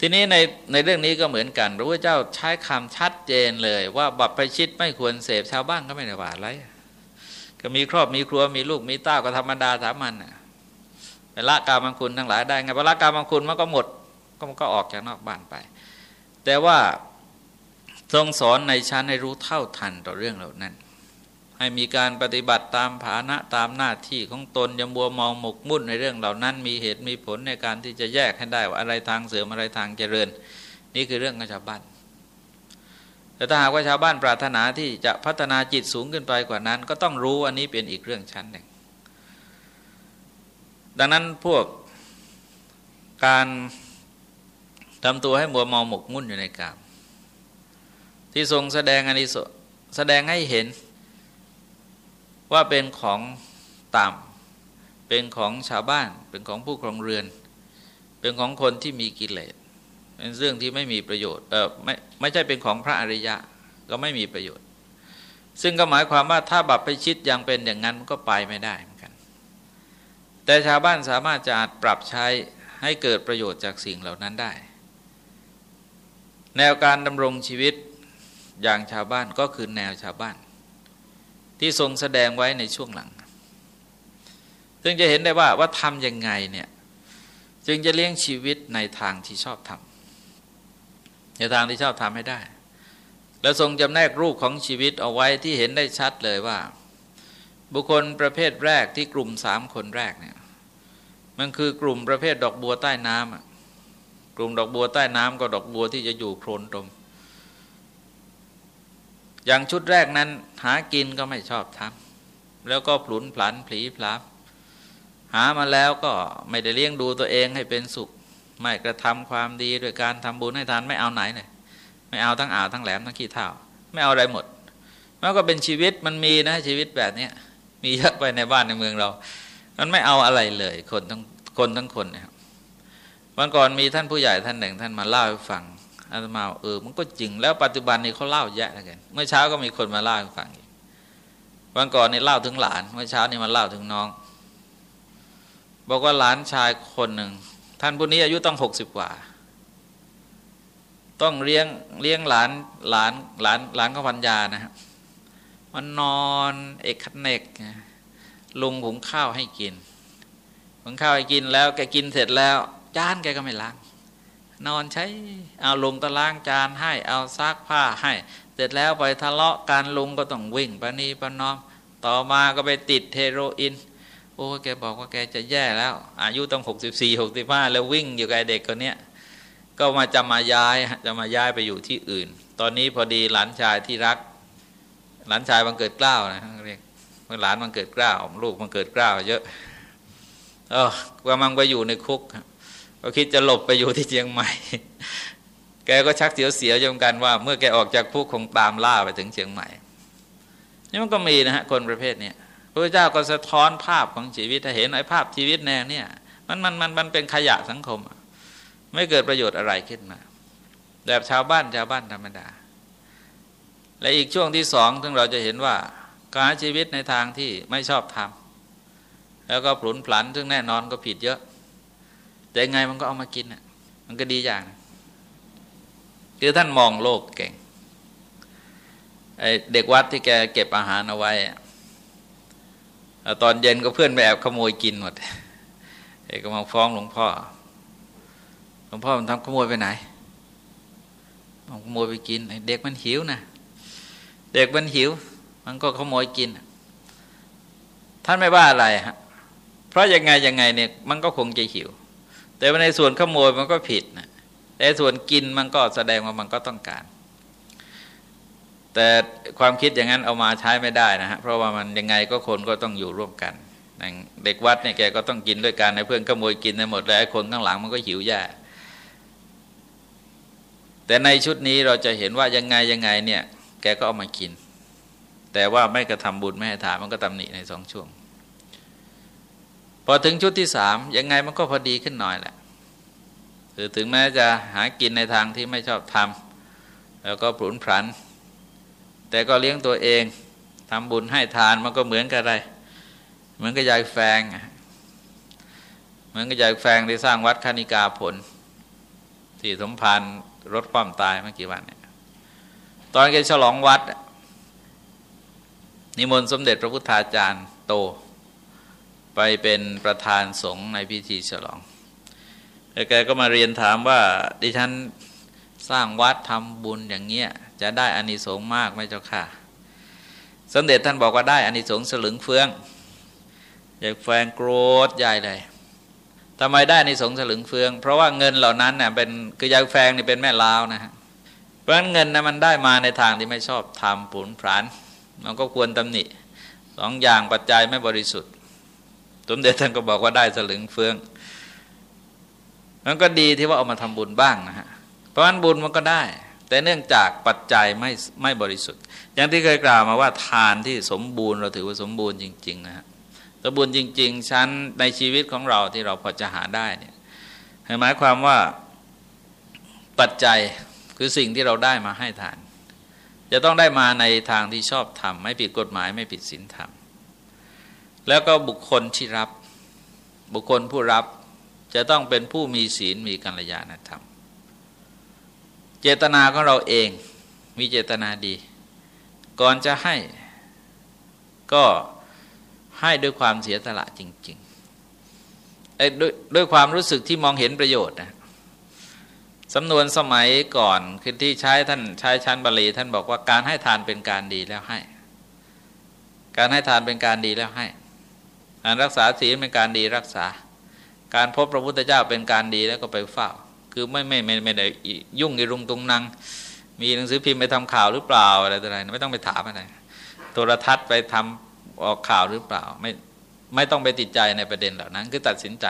ทีนี้ในในเรื่องนี้ก็เหมือนกันพระพุทธเจ้าใช้คำชัดเจนเลยว่าบัพพชิตไม่ควรเสพชาวบ้านก็ไม่ได้ว่าอะไรก็มีครอบมีครัวมีลูกมีเต้าก็ธรรมดาสามัญไปละกามังคุณทั้งหลายได้ไงพอละกามังคุณมันก็หมดก็มันก็ออกจากนอกบ้านไป แต่ว่า ทรงสอนในชั้นให้รู้เท่าทันต่อเรื่องเหล่านั้น ให้มีการปฏิบัติตามฐานะตามหน้าที่ของตนยำบัวมองหมกมุ่นในเรื่องเหล่านั้น มีเหตุมีผลในการที่จะแยกให้ได้ว่าอะไรทางเสริมอะไรทางเจริญ นี่คือเรื่องของชาวบ้านแต่ถ้าหากว่าชาวบ้านปรารถนาที่จะพัฒนาจิตสูงขึ้นไปกว่านั้น ก็ต้องรู้ว่านี้เป็นอีกเรื่องชั้นหนึ่ง ดังนั้นพวกการทำตัวให้มัวมองหมกมุ่นอยู่ในกาม ที่ทรงแสดงอันนี้แสดงให้เห็นว่าเป็นของต่ำเป็นของชาวบ้าน เป็นของผู้ครองเรือน เป็นของคนที่มีกิเลสเป็นเรื่องที่ไม่มีประโยชน์เออไม่ไม่ใช่เป็นของพระอริยะก็ไม่มีประโยชน์ ซึ่งก็หมายความว่าถ้าบัพไปชิตยังเป็นอย่างนั้นก็ไปไม่ได้เหมือนกัน แต่ชาวบ้านสามารถจะอาจปรับใช้ให้เกิดประโยชน์จากสิ่งเหล่านั้นได้ แนวการดำรงชีวิต อย่างชาวบ้านก็คือแนวชาวบ้าน ที่ทรงแสดงไว้ในช่วงหลัง ซึ่งจะเห็นได้ว่าว่าทำยังไงเนี่ยจึงจะเลี้ยงชีวิตในทางที่ชอบทำในทางที่ชอบทำให้ได้ แล้วทรงจำแนกรูปของชีวิตเอาไว้ที่เห็นได้ชัดเลยว่า บุคคลประเภทแรกที่กลุ่มสามคนแรกเนี่ยมันคือกลุ่มประเภทดอกบัวใต้น้ำกลุ่มดอกบัวใต้น้ำก็ดอกบัวที่จะอยู่โคลนตม อย่างชุดแรกนั้นหากินก็ไม่ชอบทำแล้วก็ผลุนผลันผลีพลับหามาแล้วก็ไม่ได้เลี้ยงดูตัวเองให้เป็นสุข ไม่กระทำความดีโดยการทำบุญให้ทานไม่เอาไหนเลยไม่เอาทั้งอ่าวทั้งแหลมทั้งขี้เท่าไม่เอาอะไรหมดมันก็เป็นชีวิตมันมีนะชีวิตแบบนี้มีเยอะไปในบ้านในเมืองเรา มันไม่เอาอะไรเลยคนทั้งคนทั้งคนนะครับวันก่อนมีท่านผู้ใหญ่ท่านหนึ่ง ท่านมาเล่าให้ฟัง อาตมาเออมันก็จริงแล้วปัจจุบันนี้เขาเล่าแยะแล้วกันเมื่อเช้าก็มีคนมาเล่าให้ฟังอีกวันก่อนนี่เล่าถึงหลาน เมื่อเช้านี่มาเล่าถึงน้อง บอกว่าหลานชายคนหนึ่งท่านผู้นี้อายุต้องหกสิบกว่า ต้องเลี้ยงเลี้ยงหลานหลานหลานหลานขพัญญานะครับมันนอนเอกขเนกลุงหุงข้าวให้กินหุงข้าวให้กินแล้วแกกินเสร็จแล้ว จานแกก็ไม่ล้าง นอนใช้เอาลุงก็ล้างจานให้เอาซักผ้าให้ เสร็จแล้วไปทะเลาะกันลุงก็ต้องวิ่งปนีปนอม ต่อมาก็ไปติดเทโรอีนโอ้แกบอกว่าแกจะแย่แล้ว อายุต้องหกสิบสี่หกสิบห้าแล้ววิ่งอยู่กับเด็กคนนี้ก็มาจะมาย้ายจะมาย้ายไปอยู่ที่อื่น ตอนนี้พอดีหลานชายที่รัก หลานชายบังเกิดกล้าวนะเรียกหลานบังเกิดกล้าวลูกบังเกิดกล้าวเยอะเออกำลังไปอยู่ในคุก ก็คิดจะหลบไปอยู่ที่เชียงใหม่ แกก็ชักเสียวเสียวงกันว่า เมื่อแกออกจากคุกคงตามล่าไปถึงเชียงใหม่ นี่มันก็มีนะฮะคนประเภทนี้พระเจ้าก็สะท้อนภาพของชีวิตถ้าเห็นไอ้ภาพชีวิตแนวเนี่ยมันมันมันมันเป็นขยะสังคม ไม่เกิดประโยชน์อะไรขึ้นมา แบบชาวบ้านชาวบ้านธรรมดา และอีกช่วงที่สองซึ่งเราจะเห็นว่าการชีวิตในทางที่ไม่ชอบทำแล้วก็ผลุนผลันซึ่งแน่นอนก็ผิดเยอะ แต่ไงมันก็เอามากินอะ มันก็ดีอย่างคือท่านมองโลกเก่งไอเด็กวัดที่แกเก็บอาหารเอาไว้ตอนเย็นก็เพื่อนไปแอบขโมยกินหมดเอกก็มาฟ้องหลวงพ่อ หลวงพ่อมันทำขโมยไปไหนมันขโมยไปกินเด็กมันหิวนะเด็กมันหิว มันก็ขโมยกิน ท่านไม่ว่าอะไรฮะเพราะยังไงยังไงเนี่ยมันก็คงจะหิว แต่ในส่วนขโมยมันก็ผิดนะแต่ส่วนกินมันก็แสดงว่ามันก็ต้องการ แต่ความคิดอย่างนั้นเอามาใช้ไม่ได้นะฮะเพราะว่ามันยังไงก็คนก็ต้องอยู่ร่วมกันเด็กวัดเนี่ยแกก็ต้องกินด้วยกันในเพื่อนขโมยกินในหมดแล้วคนข้างหลังมันก็หิวแย่แต่ในชุดนี้เราจะเห็นว่ายังไงยังไงเนี่ย แกก็เอามากิน แต่ว่าไม่กระทำบุญไม่ให้ทานมันก็ตำหนิในสองช่วง พอถึงชุดที่สามยังไงมันก็พอดีขึ้นหน่อยแหละหรือถึงแม้จะหากินในทางที่ไม่ชอบทำแล้วก็ผุนผัน แต่ก็เลี้ยงตัวเองทำบุญให้ทานมันก็เหมือนกับอะไร เหมือนกับยายแฟงเหมือนกับยายแฟงที่สร้างวัดคณิกาผล ที่สมภารรถความตายเมื่อกี่วันเนี่ยตอนแกฉลองวัด นิมนต์สมเด็จพระพุทธาจารย์โต ไปเป็นประธานสงฆ์ในพิธีฉลองแล้แกก็มาเรียนถามว่า ดิฉันสร้างวัดทำบุญอย่างเงี้ย จะได้อานิสงส์มากไหมเจ้าค่ะ สมเด็จท่านบอกว่าได้อานิสงส์สลึงเฟืองอยากแฟงโกรธใหญ่เลยทำไมได้ในสงสลึงเฟือง เพราะว่าเงินเหล่านั้นเน่ยเป็นคือยายแฟงนี่เป็นแม่ลาวนะฮะเพราะฉะนั้นเงินนะมันได้มาในทางที่ไม่ชอบทำผุนพรานมันก็ควรตำหนิสองอย่างปัจจัยไม่บริสุทธิ์ สมเด็จท่านก็บอกว่าได้สลึงเฟืองมันก็ดีที่ว่าเอามาทำบุญบ้างนะฮะเพราะฉะนั้นบุญมันก็ได้ แต่เนื่องจากปัจจัยไม่ไม่บริสุทธิ์ อย่างที่เคยกล่าวมาว่าทานที่สมบูรณ์เราถือว่าสมบูรณ์จริงๆนะฮะสมบูรณ์จริง ๆ ชั้นในชีวิตของเราที่เราพอจะหาได้เนี่ยหมายความว่าปัจจัยคือสิ่งที่เราได้มาให้ทาน จะต้องได้มาในทางที่ชอบทำไม่ผิดกฎหมายไม่ผิดศีลธรรม แล้วก็บุคคลที่รับ บุคคลผู้รับจะต้องเป็นผู้มีศีลมีกัลยาณธรรม เจตนาของเราเองมีเจตนาดี ก่อนจะให้ก็ให้ด้วยความเสียสละจริงๆด้วยด้วยความรู้สึกที่มองเห็นประโยชน์นะสำนวนสมัยก่อนคือที่ใช้ท่านใช้ชั้นบาลีท่านบอกว่าการให้ทานเป็นการดีแล้วให้ การให้ทานเป็นการดีแล้วให้ การรักษาศีลเป็นการดีรักษา การพบพระพุทธเจ้าเป็นการดีแล้วก็ไปเฝ้า คือไม่ไม่ไม่ไม่ได้ยุ่งอีรุงตุงนังมีหนังสือพิมพ์ไปทำข่าวหรือเปล่าอะไรต่ออะไรไม่ต้องไปถามอะไรโทรทัศน์ไปทำออกข่าวหรือเปล่า ไม่ไม่ต้องไปติดใจในประเด็นเหล่านั้น คือตัดสินใจ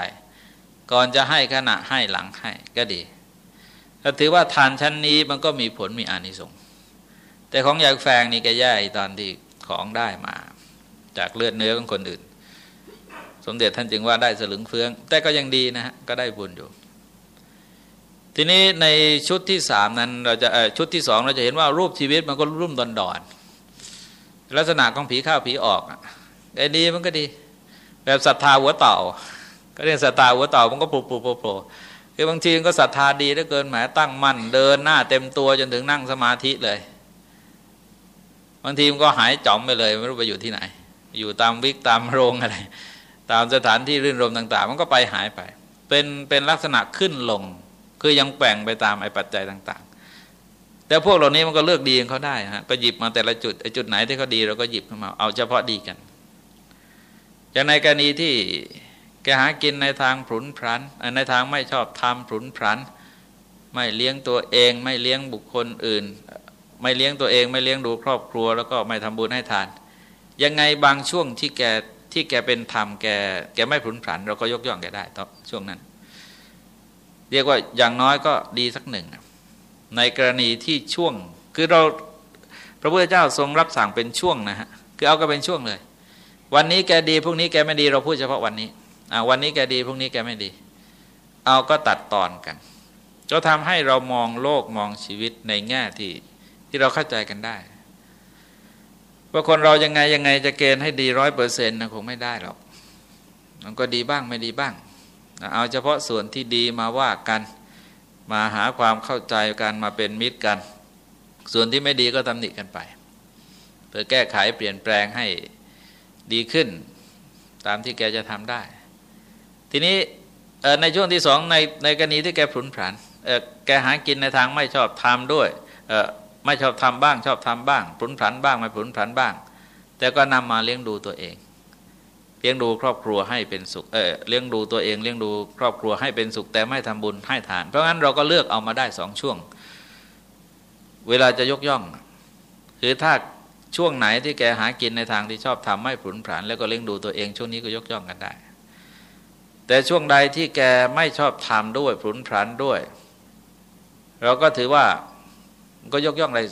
ก่อนจะให้ขณะให้หลังให้ก็ดีถ้าถือว่าทานชั้นนี้มันก็มีผลมีอานิสงส์แต่ของยาแฟงนี่แกแย่ตอนที่ของได้มา จากเลือดเนื้อของคนอื่น สมเด็จท่านจึงว่าได้สลึงเฟือง แต่ก็ยังดีนะฮะก็ได้บุญอยู่ ทีนี้ในชุดที่สามนั้นเราจะชุดที่สองเราจะเห็นว่ารูปชีวิตมันก็รุ่มดอนดอนลักษณะของผีข้าวผีออกไอ้ดีมันก็ดี แบบศรัทธาหัวเต่า ก็เรียกศรัทธาหัวเต่ามันก็โผล่โผล่โผล่คือบางทีก็ศรัทธาดีเหลือเกินหมายตั้งมั่นเดินหน้าเต็มตัวจนถึงนั่งสมาธิเลยบางทีมันก็หายจอมไปเลย ไม่รู้ไปอยู่ที่ไหน อยู่ตามวิกตามโรงอะไร ตามสถานที่รื่นรมต่าง ๆ มันก็ไปหายไป เป็นเป็นลักษณะขึ้นลง คือยังแกว่งไปตามไอ้ปัจจัยต่าง ๆ แต่พวกเหล่านี้มันก็เลือกดีของเขาได้ฮะก็หยิบมาแต่ละจุดไอ้จุดไหนที่เขาดีเราก็หยิบขึ้นมาเอาเฉพาะดีกันอย่างในกรณีที่แกหากินในทางผุนพรันในทางไม่ชอบทำผุนพรันไม่เลี้ยงตัวเองไม่เลี้ยงบุคคลอื่น ไม่เลี้ยงตัวเองไม่เลี้ยงดูครอบครัว แล้วก็ไม่ทำบุญให้ทาน ยังไงบางช่วงที่แก ที่แกเป็นธรรมแกแกไม่ผุนผัน เราก็ยกย่องแกได้ตอนช่วงนั้น เรียกว่าอย่างน้อยก็ดีสักหนึ่ง ในกรณีที่ช่วงคือเราพระพุทธเจ้าทรงรับสั่งเป็นช่วงนะฮะคือเอาก็เป็นช่วงเลย วันนี้แกดีพรุ่งนี้แกไม่ดีเราพูดเฉพาะวันนี้อ่าวันนี้แกดีพรุ่งนี้แกไม่ดี เอาก็ตัดตอนกันก็ทำให้เรามองโลกมองชีวิตในแง่ที่ที่เราเข้าใจกันได้ ว่าคนเรายังไงยังไงจะเกณฑ์ให้ดีร้อยเปอร์เซ็นต์นะคงไม่ได้หรอก มันก็ดีบ้างไม่ดีบ้าง เอาเฉพาะส่วนที่ดีมาว่ากัน มาหาความเข้าใจกันมาเป็นมิตรกัน ส่วนที่ไม่ดีก็ตำหนิกันไป เพื่อแก้ไขเปลี่ยนแปลงให้ดีขึ้น ตามที่แกจะทำได้ ทีนี้ในช่วงที่สองในในกรณีที่แกผุนผันแกหากินในทางไม่ชอบทำด้วย ไม่ชอบทำบ้าง ชอบทำบ้างผุนผันบ้างไม่ผุนผันบ้าง แต่ก็นำมาเลี้ยงดูตัวเอง เลี้ยงดูครอบครัวให้เป็นสุขเออเลี้ยงดูตัวเองเลี้ยงดูครอบครัวให้เป็นสุขแต่ไม่ทำบุญให้ทาน เพราะงั้นเราก็เลือกเอามาได้สองช่วง เวลาจะยกย่อง คือถ้าช่วงไหนที่แกหากินในทางที่ชอบทำไม่ผุนผัน แล้วก็เลี้ยงดูตัวเองช่วงนี้ก็ยกย่องกันได้ แต่ช่วงใดที่แกไม่ชอบทำด้วยผุนผันด้วย เราก็ถือว่า ก็ยกย่องอะได้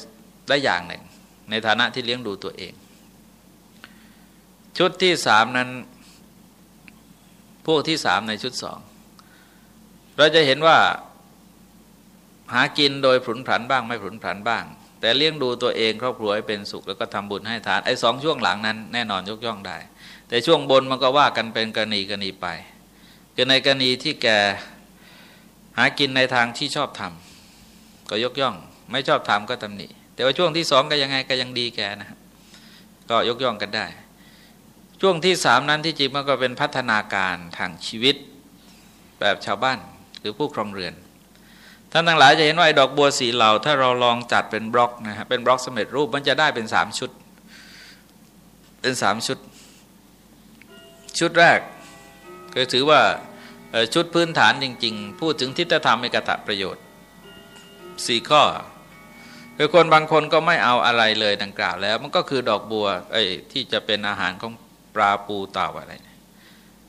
ได้อย่างหนึ่ง ในฐานะที่เลี้ยงดูตัวเอง ชุดที่สามนั้น พวกที่สามในชุดสอง เราจะเห็นว่าหากินโดยผุนผันบ้างไม่ผุนผันบ้าง แต่เลี้ยงดูตัวเองครอบครัวให้เป็นสุขแล้วก็ทำบุญให้ทานไอ้สองช่วงหลังนั้นแน่นอนยกย่องได้ แต่ช่วงบนมันก็ว่ากันเป็นกรณีกรณีไปคือในกรณีที่แกหากินในทางที่ชอบทำก็ยกย่อง ไม่ชอบทำก็ตำหนิแต่ว่าช่วงที่สองก็ยังไงก็ยังดีแกนะก็ยกย่องกันได้ ช่วงที่สามนั้นที่จริงมันก็เป็นพัฒนาการทางชีวิตแบบชาวบ้านหรือผู้ครองเรือนท่านทั้งหลายจะเห็นว่าดอกบัวสีเหล่า ถ้าเราลองจัดเป็นบล็อกนะฮะเป็นบล็อกสำเร็จรูปมันจะได้เป็นสามชุด เป็นสามชุด ชุดแรกก็ถือว่าชุดพื้นฐานจริง ๆ พูดถึงทิฏฐธรรมในกตะประโยชน์สี่ข้อ คือคนบางคนก็ไม่เอาอะไรเลยดังกล่าวแล้ว มันก็คือดอกบัวไอ้ที่จะเป็นอาหารของปลาปูเต่าอะไร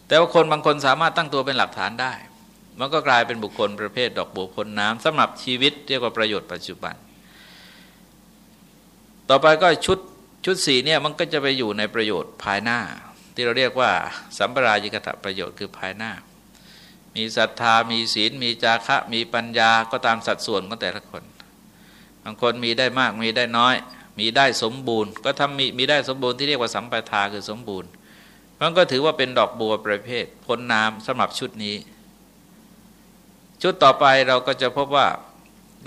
แต่ว่าคนบางคนสามารถตั้งตัวเป็นหลักฐานได้ มันก็กลายเป็นบุคคลประเภทดอกบัวพ้นน้ำสำหรับชีวิตเรียกว่าประโยชน์ปัจจุบัน ต่อไปก็ชุดชุดสีเนี่ยมันก็จะไปอยู่ในประโยชน์ภายหน้า ที่เราเรียกว่า สัมปรายิกตะประโยชน์คือภายหน้า มีศรัทธามีศีล มีจาคะ มีปัญญาก็ตามสัดส่วนของแต่ละคน บางคนมีได้มากมีได้น้อย มีได้สมบูรณ์ ก็ทำมีมีได้สมบูรณ์ที่เรียกว่าสัมปทาคือสมบูรณ์มันก็ถือว่าเป็นดอกบัวประเภทพ้นน้ำสำหรับชุดนี้ ชุดต่อไปเราก็จะพบว่า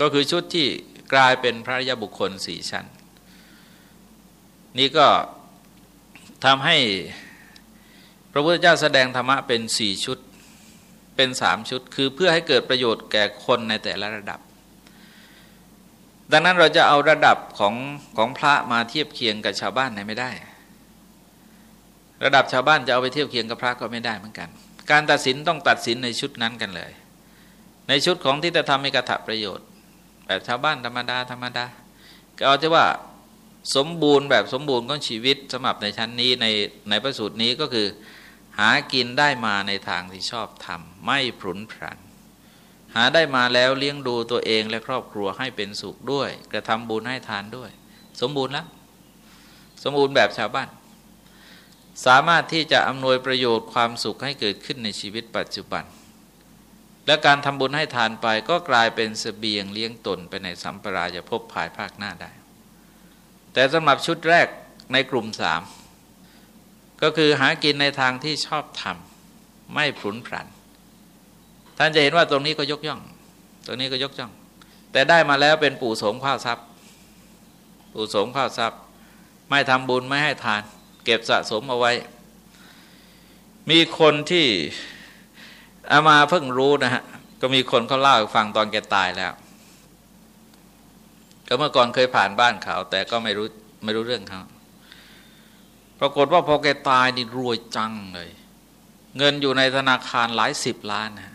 ก็คือชุดที่กลายเป็นพระยาบุคคลสี่ชั้น นี่ก็ทำให้พระพุทธเจ้าแสดงธรรมะเป็นสี่ชุดเป็นสามชุด คือเพื่อให้เกิดประโยชน์แก่คนในแต่ละระดับ ดังนั้นเราจะเอาระดับของของพระมาเทียบเคียงกับชาวบ้านไหนไม่ได้ ระดับชาวบ้านจะเอาไปเทียบเคียงกับพระก็ไม่ได้เหมือนกัน การตัดสินต้องตัดสินในชุดนั้นกันเลย ในชุดของที่จะทำให้กระถประโยชน์ แบบชาวบ้านธรรมดาธรรมดาก็เอาจะว่าสมบูรณ์แบบสมบูรณ์ของชีวิตสำหรับในชั้นนี้ในในประสูตรนี้ก็คือ หากินได้มาในทางที่ชอบทำไม่ผุนผัน หาได้มาแล้วเลี้ยงดูตัวเองและครอบครัวให้เป็นสุขด้วย กระทำบุญให้ทานด้วย สมบูรณ์แล้วสมบูรณ์แบบชาวบ้าน สามารถที่จะอำนวยประโยชน์ความสุขให้เกิดขึ้นในชีวิตปัจจุบัน และการทำบุญให้ทานไปก็กลายเป็นสเสบียงเลี้ยงตนไปในสัมปราจะพภายภาคหน้าได้ แต่สำหรับชุดแรกในกลุ่มสามก็คือหากินในทางที่ชอบทำไม่ผุนผัน ท่านจะเห็นว่าตรงนี้ก็ยกย่อง ตรงนี้ก็ยกย่อง แต่ได้มาแล้วเป็นปู่โสมข้าวทรัพย์ ปู่โสมข้าวทรัพย์ ไม่ทำบุญไม่ให้ทาน เก็บสะสมเอาไว้ มีคนที่อามาเพิ่งรู้นะฮะ ก็มีคนเขาเล่าฟังตอนแกตายแล้ว ก็เมื่อก่อนเคยผ่านบ้านเขา แต่ก็ไม่รู้ไม่รู้เรื่องเขาปรากฏว่าพอแกตายนี่รวยจังเลย เงินอยู่ในธนาคารหลายสิบล้านนะ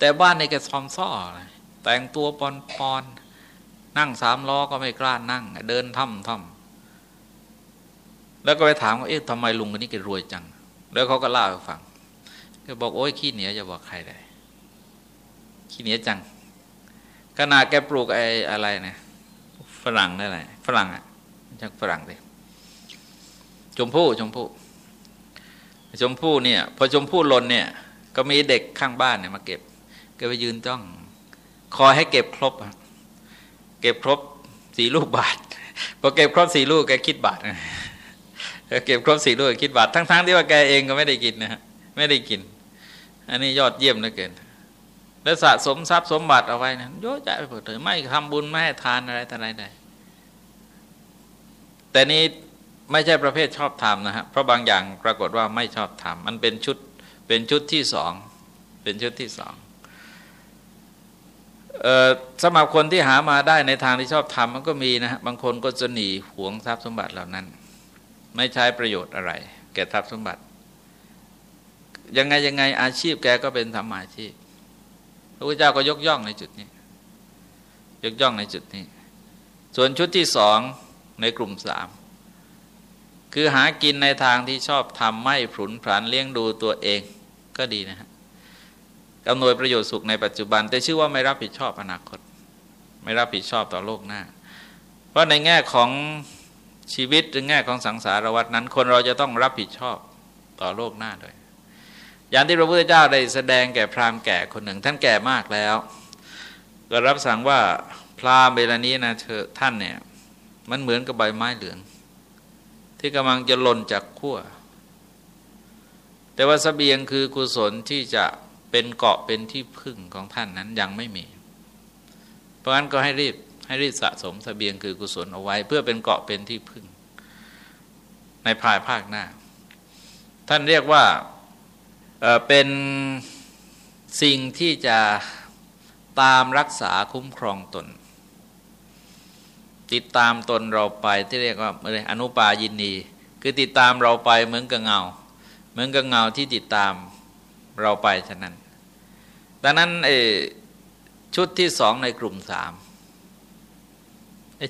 แต่บ้านในแกซอมซ่อ แต่งตัวปอนปอนนั่งสามล้อก็ไม่กล้านั่ง เดินท่ำท่ำแล้วก็ไปถามว่าเอ๊ะทำไมลุงคนนี้แกรวยจัง แล้วเขาก็เล่าให้ฟังก็บอกโอ้ยขี้เหนียจะบอกใครได้ขี้เหนียจังขนาดแกปลูกไอ้อะไรเนี่ยฝรั่งได้ไรฝรั่งอะจากฝรั่งเลยชมพู่ชมพู่ชมพู่เนี่ย พอชมพู่หล่นเนี่ย ก็มีเด็กข้างบ้านเนี่ยมาเก็บ ก็ไปยืนจ้อง คอยให้เก็บครบเก็บครบสี่ลูกบาทพอเก็บครบสี่ลูกแกคิดบาทเก็บครบสี่ลูกคิดบาททั้งๆทที่ว่าแกเองก็ไม่ได้กินนะฮะไม่ได้กิน อันนี้ยอดเยี่ยมเหลือเกินแล้วสะสมทรัพย์สมบัติเอาไว้นะเยอะแยะไปหมดเลยไม่ทำบุญไม่ให้ทานอะไรแต่ไรใดแต่นี้ไม่ใช่ประเภทชอบทำนะฮะเพราะบางอย่างปรากฏว่าไม่ชอบทำมันเป็นชุดเป็นชุดที่สองเป็นชุดที่สอง สำหรับคนที่หามาได้ในทางที่ชอบทำมันก็มีนะฮะบางคนก็จะหนีหวงทรัพย์สมบัติเหล่านั้น ไม่ใช้ประโยชน์อะไร แก่ทรัพย์สมบัติ ยังไงยังไงอาชีพแกก็เป็นธรรมาชีพ พระพุทธเจ้าก็ยกย่องในจุดนี้ ยกย่องในจุดนี้ ส่วนชุดที่สองในกลุ่มสามคือหากินในทางที่ชอบทำไม่ผุนผันเลี้ยงดูตัวเองก็ดีนะฮะ อำนวยประโยชน์สุขในปัจจุบัน แต่ชื่อว่าไม่รับผิดชอบอนาคต ไม่รับผิดชอบต่อโลกหน้า เพราะในแง่ของชีวิตหรือแง่ของสังสารวัตนั้น คนเราจะต้องรับผิดชอบต่อโลกหน้าด้วย อย่างที่พระพุทธเจ้าได้แสดงแก่พราหมณ์แก่คนหนึ่ง ท่านแก่มากแล้ว ก็รับสั่งว่าพราหมณ์เวลานี้นะเธอท่านเนี่ยมันเหมือนกับใบไม้เหลือง ที่กำลังจะหล่นจากขั้วแต่ว่าสเสบียงคือกุศลที่จะ เป็นเกาะเป็นที่พึ่งของท่านนั้นยังไม่มี เพราะฉะนั้นก็ให้รีบให้รีบสะสมสเสบียงคือกุศลเอาไว้ เพื่อเป็นเกาะเป็นที่พึ่ง ในภายภาคหน้า ท่านเรียกว่าเเป็นสิ่งที่จะตามรักษาคุ้มครองตน ติดตามตนเราไปที่เรียกว่าอนุปายินีคือติดตามเราไปเหมือนกับเงา เหมือนกับเงาที่ติดตามเราไปฉะนั้น ดังนั้นชุดที่สองในกลุ่มสาม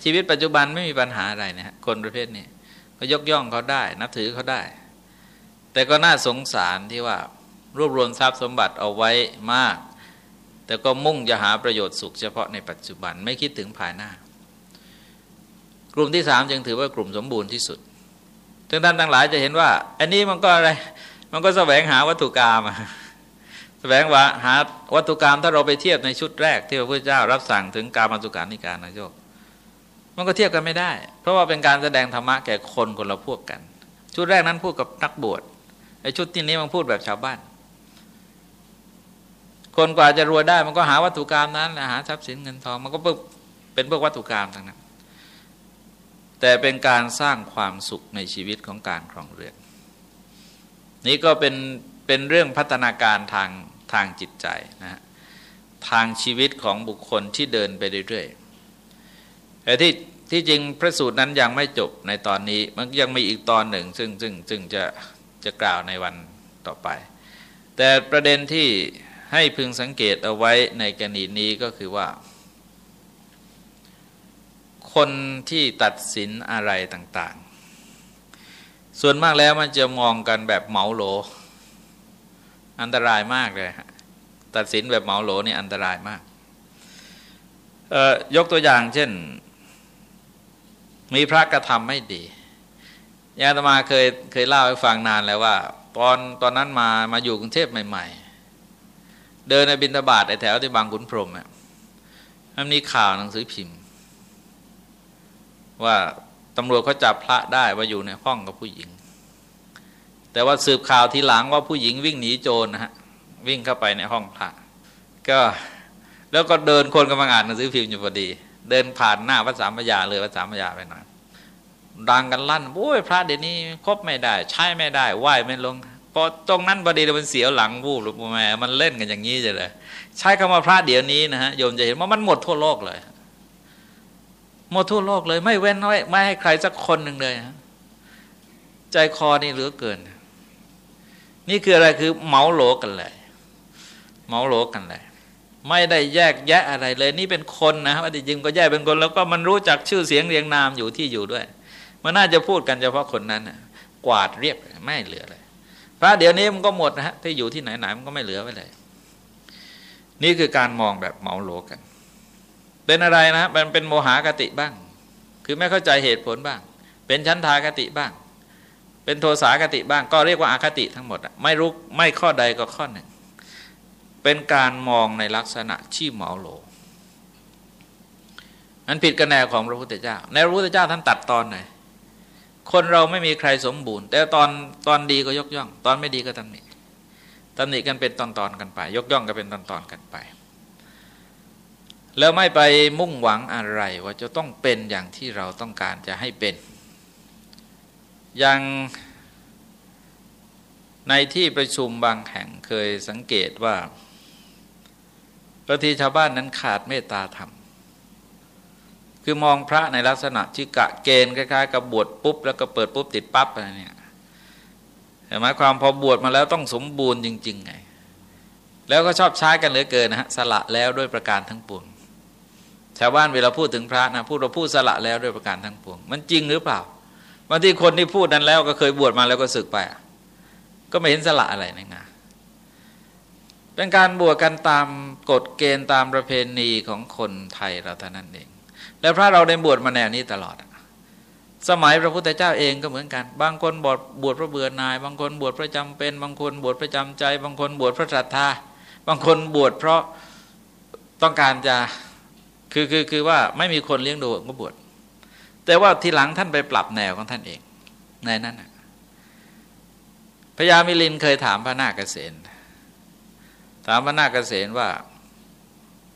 ชีวิตปัจจุบันไม่มีปัญหาอะไรนะฮะคนประเภทนี้ก็ยกย่องเขาได้ นับถือเขาได้ แต่ก็น่าสงสารที่ว่ารวบรวมทรัพย์สมบัติเอาไว้มาก แต่ก็มุ่งจะหาประโยชน์สุขเฉพาะในปัจจุบันไม่คิดถึงภายหน้า กลุ่มที่สามจึงถือว่ากลุ่มสมบูรณ์ที่สุดถึงท่านทั้งหลายจะเห็นว่า อันนี้มันก็อะไร มันก็แสวงหาวัตถุกรรม แสวงว่าหาวัตถุกรรมถ้าเราไปเทียบในชุดแรก ที่พระพุทธเจ้ารับสั่งถึงการมาตุการนิการนายก มันก็เทียบกันไม่ได้ เพราะว่าเป็นการแสดงธรรมะแก่คนคนละพวกกัน ชุดแรกนั้นพูดกับนักบวชไอ้ชุดที่นี้มันพูดแบบชาวบ้าน คนกว่าจะรวยได้มันก็หาวัตถุกรรมนั้นหาทรัพย์สินเงินทองมันก็เป็นพวกวัตถุกรรมทั้งนั้นแต่เป็นการสร้างความสุขในชีวิตของการครองเรือนนี่ก็เป็น เป็นเรื่องพัฒนาการทางทางจิตใจนะทางชีวิตของบุคคลที่เดินไปเรื่อยๆแต่ที่ที่จริงพระสูตรนั้นยังไม่จบในตอนนี้มันยังมีอีกตอนหนึ่ง ซึ่งซึ่งซึ่งจะจะกล่าวในวันต่อไป แต่ประเด็นที่ให้พึงสังเกตเอาไว้ในกรณีนี้ก็คือว่า คนที่ตัดสินอะไรต่างๆ ส่วนมากแล้วมันจะมองกันแบบเหมาโหล อันตรายมากเลย ตัดสินแบบเหมาโหลนี่อันตรายมาก ยกตัวอย่างเช่น มีพระกระทำไม่ดียาตมาเคยเคยเล่าให้ฟังนานแล้วว่า ตอนตอนนั้นมามาอยู่กรุงเทพใหม่เดินในบินตบาทในแถวที่บางขุนพรมเนี่ยมันมีข่าวหนังสือพิมพ์ ว่าตำรวจเขาจับพระได้ว่าอยู่ในห้องกับผู้หญิง แต่ว่าสืบข่าวทีหลังว่าผู้หญิงวิ่งหนีโจรนะฮะวิ่งเข้าไปในห้องพระก็แล้วก็เดินคนกำลังอ่านหนังสือพิมพ์อยู่พอดี เดินผ่านหน้าพระสามพยาเลยพระสามพยาไปหน่อยดังกันลั่นโอ้ยพระเดี๋ยวนี้คบไม่ได้ ใช้ไม่ได้ไหวไม่ลงพอตรงนั้นพอดีมันเสียวหลังวูบหรือแม่มันเล่นกันอย่างนี้จะเลย ใช้คำว่าพระเดี๋ยวนี้นะฮะโยมจะเห็นว่ามันหมดทั่วโลกเลย หมดทั่วโลกเลย ไม่เว้นไว้ไม่ให้ใครสักคนหนึ่งเลยฮะใจคอนี่เหลือเกิน นี่คืออะไรคือเหมาโลกันเลยเหมาโลกันเลยไม่ได้แยกแยะอะไรเลย นี่เป็นคนนะว่าจริงก็แยกเป็นคน แล้วก็มันรู้จักชื่อเสียงเรียงนามอยู่ที่อยู่ด้วย มันน่าจะพูดกันเฉพาะคนนั้นนะกวาดเรียบไม่เหลือเลยพระเดี๋ยวนี้มันก็หมดนะฮะที่อยู่ที่ไหนไหนมันก็ไม่เหลือไว้เลย นี่คือการมองแบบเหมาโลกัน เป็นอะไรนะมันเป็นโมหากติบ้าง คือไม่เข้าใจเหตุผลบ้าง เป็นชั้นทากติบ้าง เป็นโทสาคติบ้างก็เรียกว่าอาคติทั้งหมดไม่รู้ไม่ข้อใดก็ข้อหนึ่ง เป็นการมองในลักษณะชี้เหมาโลนั้นผิดกันแนวของพระพุทธเจ้า ในพระพุทธเจ้าท่านตัดตอนไหนคนเราไม่มีใครสมบูรณ์ แต่ตอนตอนดีก็ยกย่อง ตอนไม่ดีก็ตำหนิตำหนิกันเป็นตอนๆกันไป ยกย่องกันเป็นตอนๆกันไป แล้วไม่ไปมุ่งหวังอะไรว่าจะต้องเป็นอย่างที่เราต้องการจะให้เป็น ย่างในที่ประชุมบางแห่งเคยสังเกตว่าบางทีชาวบ้านนั้นขาดเมตตาธรรม คือมองพระในลักษณะที่กะเกณฑ์คล้ายๆ กับบวชปุ๊บ แล้วก็เปิดปุ๊บติดปั๊บอะไรเนี่ยหมายความพอบวชมาแล้วต้องสมบูรณ์จริง ๆ ไง แล้วก็ชอบใช้กันเหลือเกินนะฮะสละแล้วด้วยประการทั้งปวงชาวบ้านเวลาพูดถึงพระนะพูดเราพูดสละแล้วด้วยประการทั้งปวง มันจริงหรือเปล่า บางทีคนที่พูดนั้นแล้วก็เคยบวชมาแล้วก็ศึกไป ก็ไม่เห็นสละอะไรนะนเป็นการบวชกันตามกฎเกณฑ์ตามประเพณีของคนไทยเราเท่านั้นเอง แล้วพระเราได้บวชมาแนวนี้ตลอด สมัยพระพุทธเจ้าเองก็เหมือนกัน บางคนบวชบวชพระเบื่อนาย บางคนบวชพระจำเป็น บางคนบวชพระจำใจ บางคนบวชพระศรัทธา บางคนบวชเพราะต้องการจะคือคือคือว่าไม่มีคนเลี้ยงดูก็บวช แต่ว่าทีหลังท่านไปปรับแนวของท่านเองในนั้นพญามิลินเคยถามพระนาคเกษณถามพระนาคเกษณว่า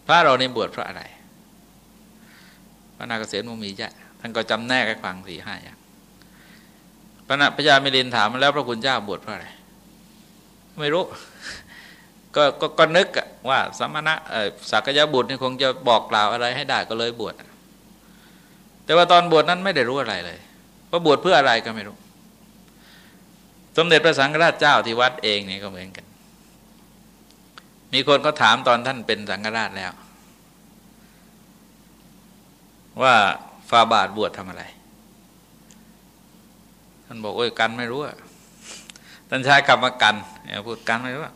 พระเราในบวชเพราะอะไร พระนาคเกษณมันมีเยอะท่านก็จำแนกให้ฟังสี่ห้าอย่างพระพญามิลินถามมาแล้วพระคุณเจ้าบวชเพราะอะไร ไม่รู้ก็ก็นึกว่าสมณะสักยบุตรนี่คงจะบอกกล่าวอะไรให้ได้ก็เลยบวช แต่ว่าตอนบวชนั้นไม่ได้รู้อะไรเลยว่าบวชเพื่ออะไรก็ไม่รู้ สมเด็จพระสังฆราชเจ้าที่วัดเองนี่ก็เหมือนกัน มีคนก็ถามตอนท่านเป็นสังฆราชแล้ว ว่าฟาบาทบวชทำอะไร ท่านบอกโอ้ยกันไม่รู้อะท่านใช้คำว่ากันพูดกันไม่รู้อะ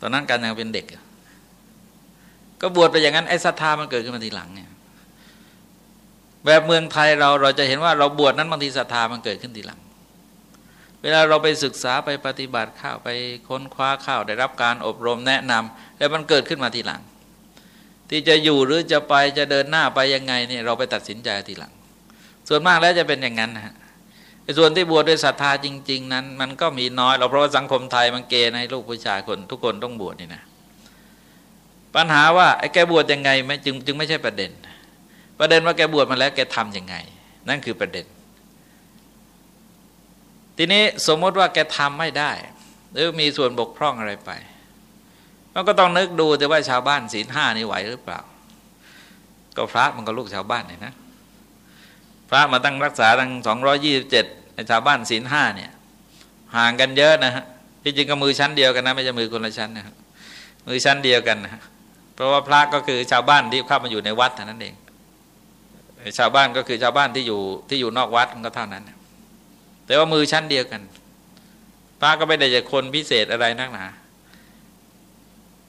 ตอนนั้นกันยังเป็นเด็ก ก็บวชไปอย่างนั้นไอ้ศรัทธามันเกิดขึ้นมาทีหลังเนี่ย แบบเมืองไทยเราเราจะเห็นว่าเราบวชนั้นบางทีศรัทธามันเกิดขึ้นทีหลัง เวลาเราไปศึกษาไปปฏิบัติข้าวไปค้นคว้าข้าวได้รับการอบรมแนะนำแล้วมันเกิดขึ้นมาทีหลัง ที่จะอยู่หรือจะไปจะเดินหน้าไปยังไงเนี่ยเราไปตัดสินใจทีหลัง ส่วนมากแล้วจะเป็นอย่างนั้นนะฮะส่วนที่บวชด้วยศรัทธาจริง ๆ นั้น มันก็มีน้อยเราเพราะว่าสังคมไทยมันเกณฑ์ให้ลูกผู้ชายคนทุกคนต้องบวชนี่นะปัญหาว่าไอ้แกบวชยังไงไม่จึงจึงไม่ใช่ประเด็น ประเด็นว่าแกบวชมาแล้วแกทำยังไง นั่นคือประเด็น ทีนี้สมมติว่าแกทำไม่ได้ หรือมีส่วนบกพร่องอะไรไป มันก็ต้องนึกดูแต่ว่าชาวบ้านศีลห้านี่ไหวหรือเปล่า ก็พระมันก็ลูกชาวบ้านเนี่ยนะ พระมาตั้งรักษาตั้งสองร้อยี่สิบเจ็ดชาวบ้านศีลห้าเนี่ย ห่างกันเยอะนะฮะที่จริงก็มือชั้นเดียวกันนะไม่ใช่มือคนละชั้นนะมือชั้นเดียวกันนะเพราะว่าพระก็คือชาวบ้านที่เข้ามาอยู่ในวัดเท่านั้นเอง ชาวบ้านก็คือชาวบ้านที่อยู่ที่อยู่นอกวัดก็เท่านั้น แต่ว่ามือชั้นเดียวกันพระก็ไม่ได้จะคนพิเศษอะไรนักหนา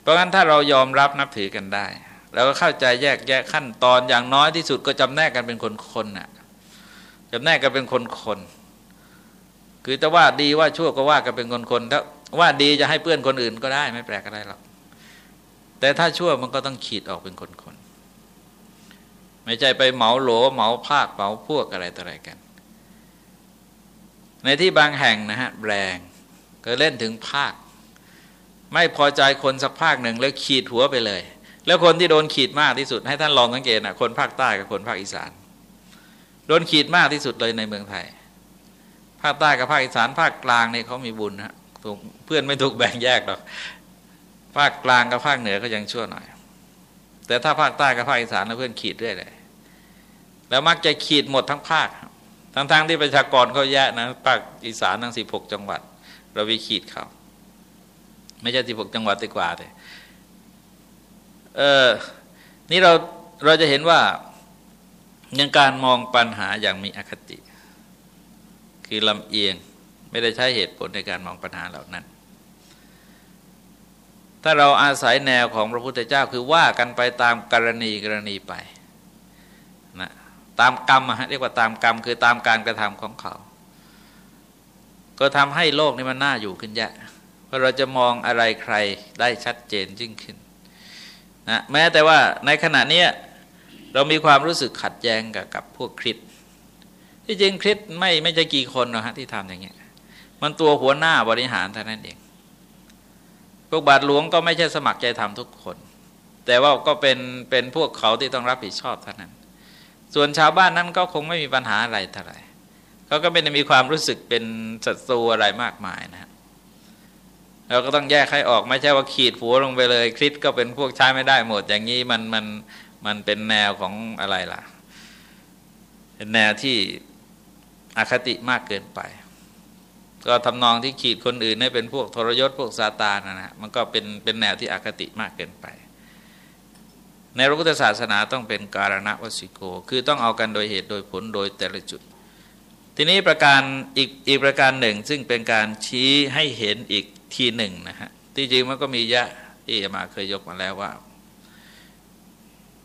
เพราะงั้นถ้าเรายอมรับนับถือกันได้เราก็เข้าใจแยกแยะขั้นตอนอย่างน้อยที่สุดก็จำแนกกันเป็นคนคนน่ะจำแนกกันเป็นคนคนคือแต่ว่าดีว่าชั่วก็ว่ากันเป็นคนคนถ้าว่าดีจะให้เพื่อนคนอื่นก็ได้ไม่แปลกอะไรหรอกแต่ถ้าชั่วมันก็ต้องขีดออกเป็นคนคน ไม่ใช่ไปเหมาโหลเหมาภาคเหมาพวกอะไรต่ออะไรกัน ในที่บางแห่งนะฮะแรงก็เล่นถึงภาค ไม่พอใจคนสักภาคหนึ่งแล้วขีดหัวไปเลย แล้วคนที่โดนขีดมากที่สุดให้ท่านลองสังเกตนะคนภาคใต้กับคนภาคอีสาน โดนขีดมากที่สุดเลยในเมืองไทย ภาคใต้กับภาคอีสานภาคกลางเนี่ยเขามีบุญฮะเพื่อนไม่ถูกแบ่งแยกหรอกภาคกลางกับภาคเหนือก็ยังชั่วหน่อย แต่ถ้าภาคใต้กับภาคอีสานแล้วเพื่อนขีดเรื่อยเลย แล้วมักจะขีดหมดทั้งภาคทั้งๆทที่ประชากรเขาแยะนะภาคอีสานทั้งสิบหกจังหวัด เราวิขีดเขาไม่ใช่สิบหกจังหวัดดีกว่าเลยเออนี่เราเราจะเห็นว่ายังการมองปัญหาอย่างมีอคติ คือลำเอียงไม่ได้ใช้เหตุผลในการมองปัญหาเหล่านั้น ถ้าเราอาศัยแนวของพระพุทธเจ้าคือว่ากันไปตามกรณีกรณีไปนะ ตามกรรมฮะเรียกว่าตามกรรมคือตามการกระทำของเขา ก็ทำให้โลกนี้มันน่าอยู่ขึ้นเยะเพราะเราจะมองอะไรใครได้ชัดเจนยิ่งขึ้นนะแม้แต่ว่าในขณะนี้เรามีความรู้สึกขัดแย้งกับกับพวกคริสที่จริงคริสไม่ไม่จะกี่คนหรอกฮะที่ทำอย่างเงี้ยมันตัวหัวหน้าบริหารเท่านั้นเองพวกบาทหลวงก็ไม่ใช่สมัครใจทำทุกคน แต่ว่าก็เป็นเป็นพวกเขาที่ต้องรับผิดชอบเท่านั้น ส่วนชาวบ้านนั้นก็คงไม่มีปัญหาอะไรเท่าไหร่เขาก็ไม่ได้มีความรู้สึกเป็นศัตรูอะไรมากมายนะเราก็ต้องแยกให้ออกไม่ใช่ว่าขีดหัวลงไปเลยคริสก็เป็นพวกใช้ไม่ได้หมด อย่างนี้มันมันมันเป็นแนวของอะไรล่ะ เป็นแนวที่อคติมากเกินไป ก็ทำนองที่ขีดคนอื่นให้เป็นพวกทรยศพวกซาตานนะฮะมันก็เป็นเป็นแนวที่อคติมากเกินไป ในพระพุทธศาสนาต้องเป็นการณวสิโก คือต้องเอากันโดยเหตุโดยผลโดยแต่ละจุด ทีนี้ประการอีกอีกประการหนึ่ง ซึ่งเป็นการชี้ให้เห็นอีกทีหนึ่งนะฮะที่จริงมันก็มียะที่มาเคยยกมาแล้วว่า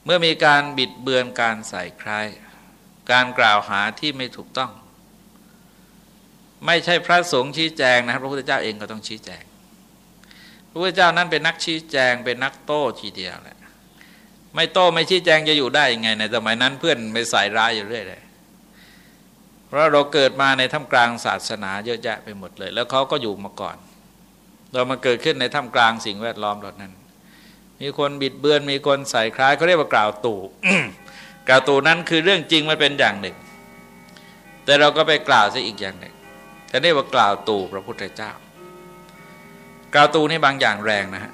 เมื่อมีการบิดเบือนการใส่ใครการกล่าวหาที่ไม่ถูกต้อง ไม่ใช่พระสงฆ์ชี้แจงนะครับพระพุทธเจ้าเองก็ต้องชี้แจงพระพุทธเจ้านั้นเป็นนักชี้แจงเป็นนักโต้ทีเดียวแหละ ไม่โต้ไม่ชี้แจงจะอยู่ได้ยังไง ในสมัยนั้นเพื่อนไม่ใส่ร้ายอยู่เรื่อยเลยเพราะเราเกิดมาในท่ามกลางศาสนาเยอะแยะไปหมดเลย แล้วเขาก็อยู่มาก่อน เรามาเกิดขึ้นในท่ามกลางสิ่งแวดล้อมเหล่านั้น มีคนบิดเบือนมีคนใส่คล้ายเขาเรียกว่ากล่าวตู่กล่าวตู่นั้นคือเรื่องจริงมันเป็นอย่างหนึ่ง แต่เราก็ไปกล่าวซะอีกอย่างหนึ่งแต่เรียกว่ากล่าวตู่พระพุทธเจ้า กล่าวตู่นี่บางอย่างแรงนะฮะ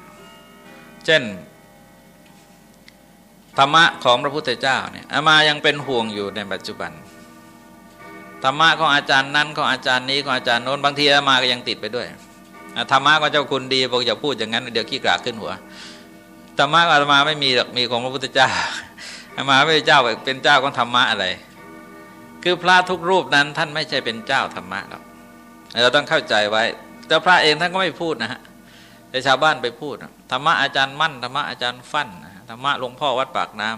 เช่น ธรรมะของพระพุทธเจ้าเนี่ยอามายังเป็นห่วงอยู่ในปัจจุบันธรรมะของอาจารย์นั้นของอาจารย์นี้ของอาจารย์โน้นบางทีอามาก็ยังติดไปด้วยธรรมะก็เจ้าคุณดีบอกอย่าพูดอย่างนั้นเดี๋ยวขี้กราขึ้นหัวธรรมะอาตมาไม่มีหรอกมีของพระพุทธเจ้าอามาไม่ใช่เจ้าเป็นเจ้าของธรรมะอะไร คือพระทุกรูปนั้นท่านไม่ใช่เป็นเจ้าธรรมะหรอกเราต้องเข้าใจไว้แต่พระเองท่านก็ไม่พูดนะฮะแต่ชาวบ้านไปพูดธรรมะอาจารย์มั่นธรรมะอาจารย์ฟั่น ธรรมะหลวงพ่อวัดปากน้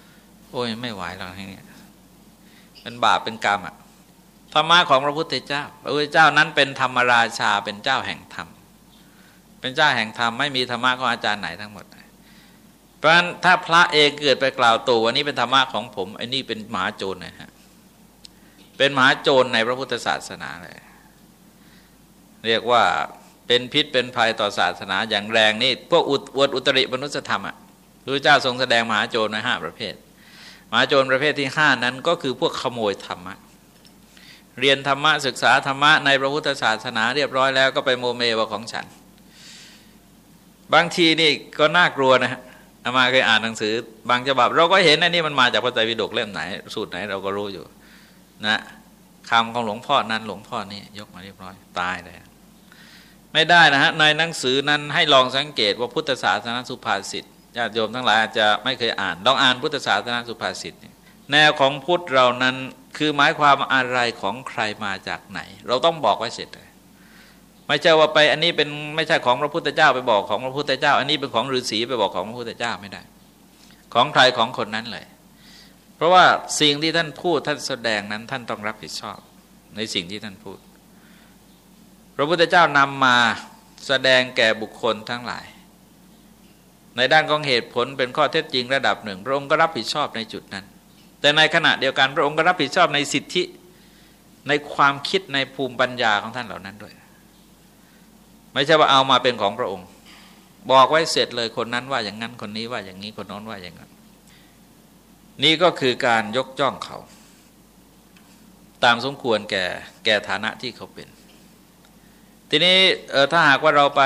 ำโอ้ยไม่ไหวแล้วทีนี้เป็นบาปเป็นกรรมอะธรรมะของพระพุทธเจ้า พระพุทธเจ้านั้นเป็นธรรมราชาเป็นเจ้าแห่งธรรม เป็นเจ้าแห่งธรรมไม่มีธรรมะของอาจารย์ไหนทั้งหมด เพราะฉะนั้นถ้าพระเองเกิดไปกล่าวตัววันนี้เป็นธรรมะของผมไอ้นี่เป็นมหาโจรนะฮะ เป็นมหาโจรในพระพุทธศาสนาเลย เรียกว่าเป็นพิษเป็นภัยต่อศาสนาอย่างแรงนี่พวกอุดอุตริมนุสธรรมอะ พระเจ้าทรงแสดงมหาโจรในห้าประเภทมหาโจรประเภทที่ห้านั้นก็คือพวกขโมยธรรมะ เรียนธรรมะศึกษาธรรมะในพระพุทธศาสนาเรียบร้อยแล้วก็ไปโมเมว่าของฉัน บางทีนี่ก็น่ากลัวนะฮะอามาเคยอ่านหนังสือ บางฉบับ เราก็เห็นอันนี้มันมาจากพระไตรปิฎกเล่มไหน สูตรไหนเราก็รู้อยู่ นะคำของหลวงพ่อนั้นหลวงพ่อนี่ยกมาเรียบร้อยตายเลยไม่ได้นะฮะในหนังสือนั้นให้ลองสังเกตว่าพุทธศาสนาสุภาษิต ญาติโยมทั้งหลายอาจจะไม่เคยอ่านลองอ่านพุทธศาสนาสุภาษิตแนวของพุทธเรานั้นคือหมายความอะไรของใครมาจากไหน เราต้องบอกไว้เสร็จเลยไม่ใช่ว่าไปอันนี้เป็นไม่ใช่ของพระพุทธเจ้าไปบอกของพระพุทธเจ้า อันนี้เป็นของฤาษีไปบอกของพระพุทธเจ้าไม่ได้ ของใครของคนนั้นเลย เพราะว่าสิ่งที่ท่านพูดท่านแสดงนั้นท่านต้องรับผิดชอบ ในสิ่งที่ท่านพูด พระพุทธเจ้านำมาแสดงแก่บุคคลทั้งหลาย ในด้านของเหตุผลเป็นข้อเท็จจริงระดับหนึ่ง พระองค์ก็รับผิดชอบในจุดนั้น แต่ในขณะเดียวกันพระองค์ก็รับผิดชอบในสิทธิในความคิดในภูมิปัญญาของท่านเหล่านั้นด้วย ไม่ใช่ว่าเอามาเป็นของพระองค์ บอกไว้เสร็จเลยคนนั้นว่าอย่างนั้นคนนี้ว่าอย่างนี้คนน้นว่าอย่างนั้น นี่ก็คือการยกจ้องเขา ตามสมควรแก่แก่ฐานะที่เขาเป็น ทีนี้ถ้าหากว่าเราไป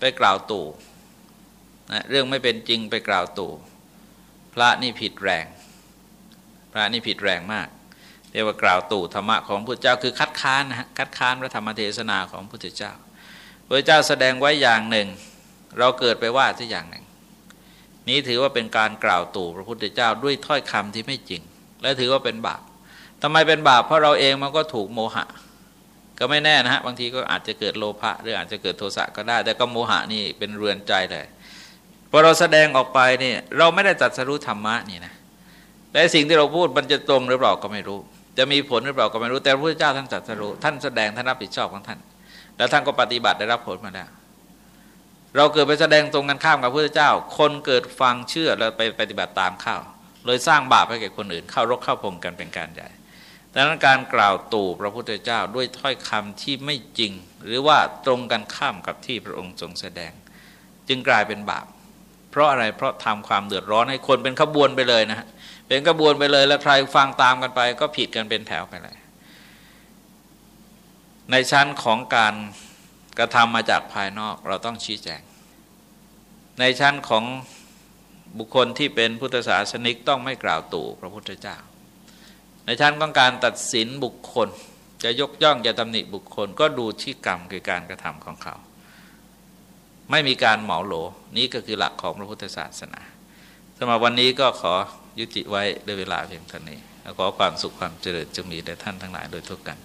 ไปกล่าวตู่ นะเรื่องไม่เป็นจริงไปกล่าวตู่พระนี่ผิดแรง พระนี่ผิดแรงมาก เรียกว่ากล่าวตู่ธรรมะของพระเจ้าคือคัดค้านนะคัดค้านพระธรรมเทศนาของพระเจ้าพระเจ้าแสดงไว้อย่างหนึ่ง เราเกิดไปว่าสักอย่างหนึ่ง นี้ถือว่าเป็นการกล่าวตู่พระพุทธเจ้าด้วยถ้อยคำที่ไม่จริง และถือว่าเป็นบาปทำไมเป็นบาปเพราะเราเองมันก็ถูกโมหะ ก็ไม่แน่นะฮะบางทีก็อาจจะเกิดโลภะหรืออาจจะเกิดโทสะก็ได้ แต่ก็โมหะนี่เป็นเรือนใจเลย พอเราแสดงออกไปเนี่ยเราไม่ได้จัดสรุธรรมะนี่นะแต่สิ่งที่เราพูดมันจะตรงหรือเปล่าก็ไม่รู้ จะมีผลหรือเปล่าก็ไม่รู้แต่พระพุทธเจ้าท่านตรัสรู้ท่านแสดงท่านรับผิดชอบของท่าน แล้วท่านก็ปฏิบัติได้รับผลมาแล้วเราเกิดไปแสดงตรงกันข้ามกับพระพุทธเจ้า คนเกิดฟังเชื่อแล้วไปปฏิบัติตามข้าวเลยสร้างบาปให้แก่คนอื่น เข้ารกเข้าพงกันเป็นการใหญ่ดังนั้นการกล่าวตู่พระพุทธเจ้าด้วยถ้อยคำที่ไม่จริง หรือว่าตรงกันข้ามกับที่พระองค์ทรงแสดง จึงกลายเป็นบาป ราะอะไรเพราะทำความเดือดร้อนให้คนเป็นขบวนไปเลยนะฮะเป็นขบวนไปเลยแล้วใครฟังตามกันไป ก็ผิดกันเป็นแถวไปเลย ในชั้นของการกระทำมาจากภายนอกเราต้องชี้แจง ในชั้นของบุคคลที่เป็นพุทธศาสนิกต้องไม่กล่าวตู่พระพุทธเจ้า ในชั้นของการตัดสินบุคคล จะยกย่องจะตำหนิบุคคล ก็ดูที่กรรมคือการกระทำของเขา ไม่มีการเหมาโหล นี้ก็คือหลักของพระพุทธศาสนาสำหรับวันนี้ก็ขอยุติไว้ด้วยเวลาเพียงเท่านี้ขอความสุขความเจริญจงมีแด่ท่านทั้งหลายโดยทั่วกัน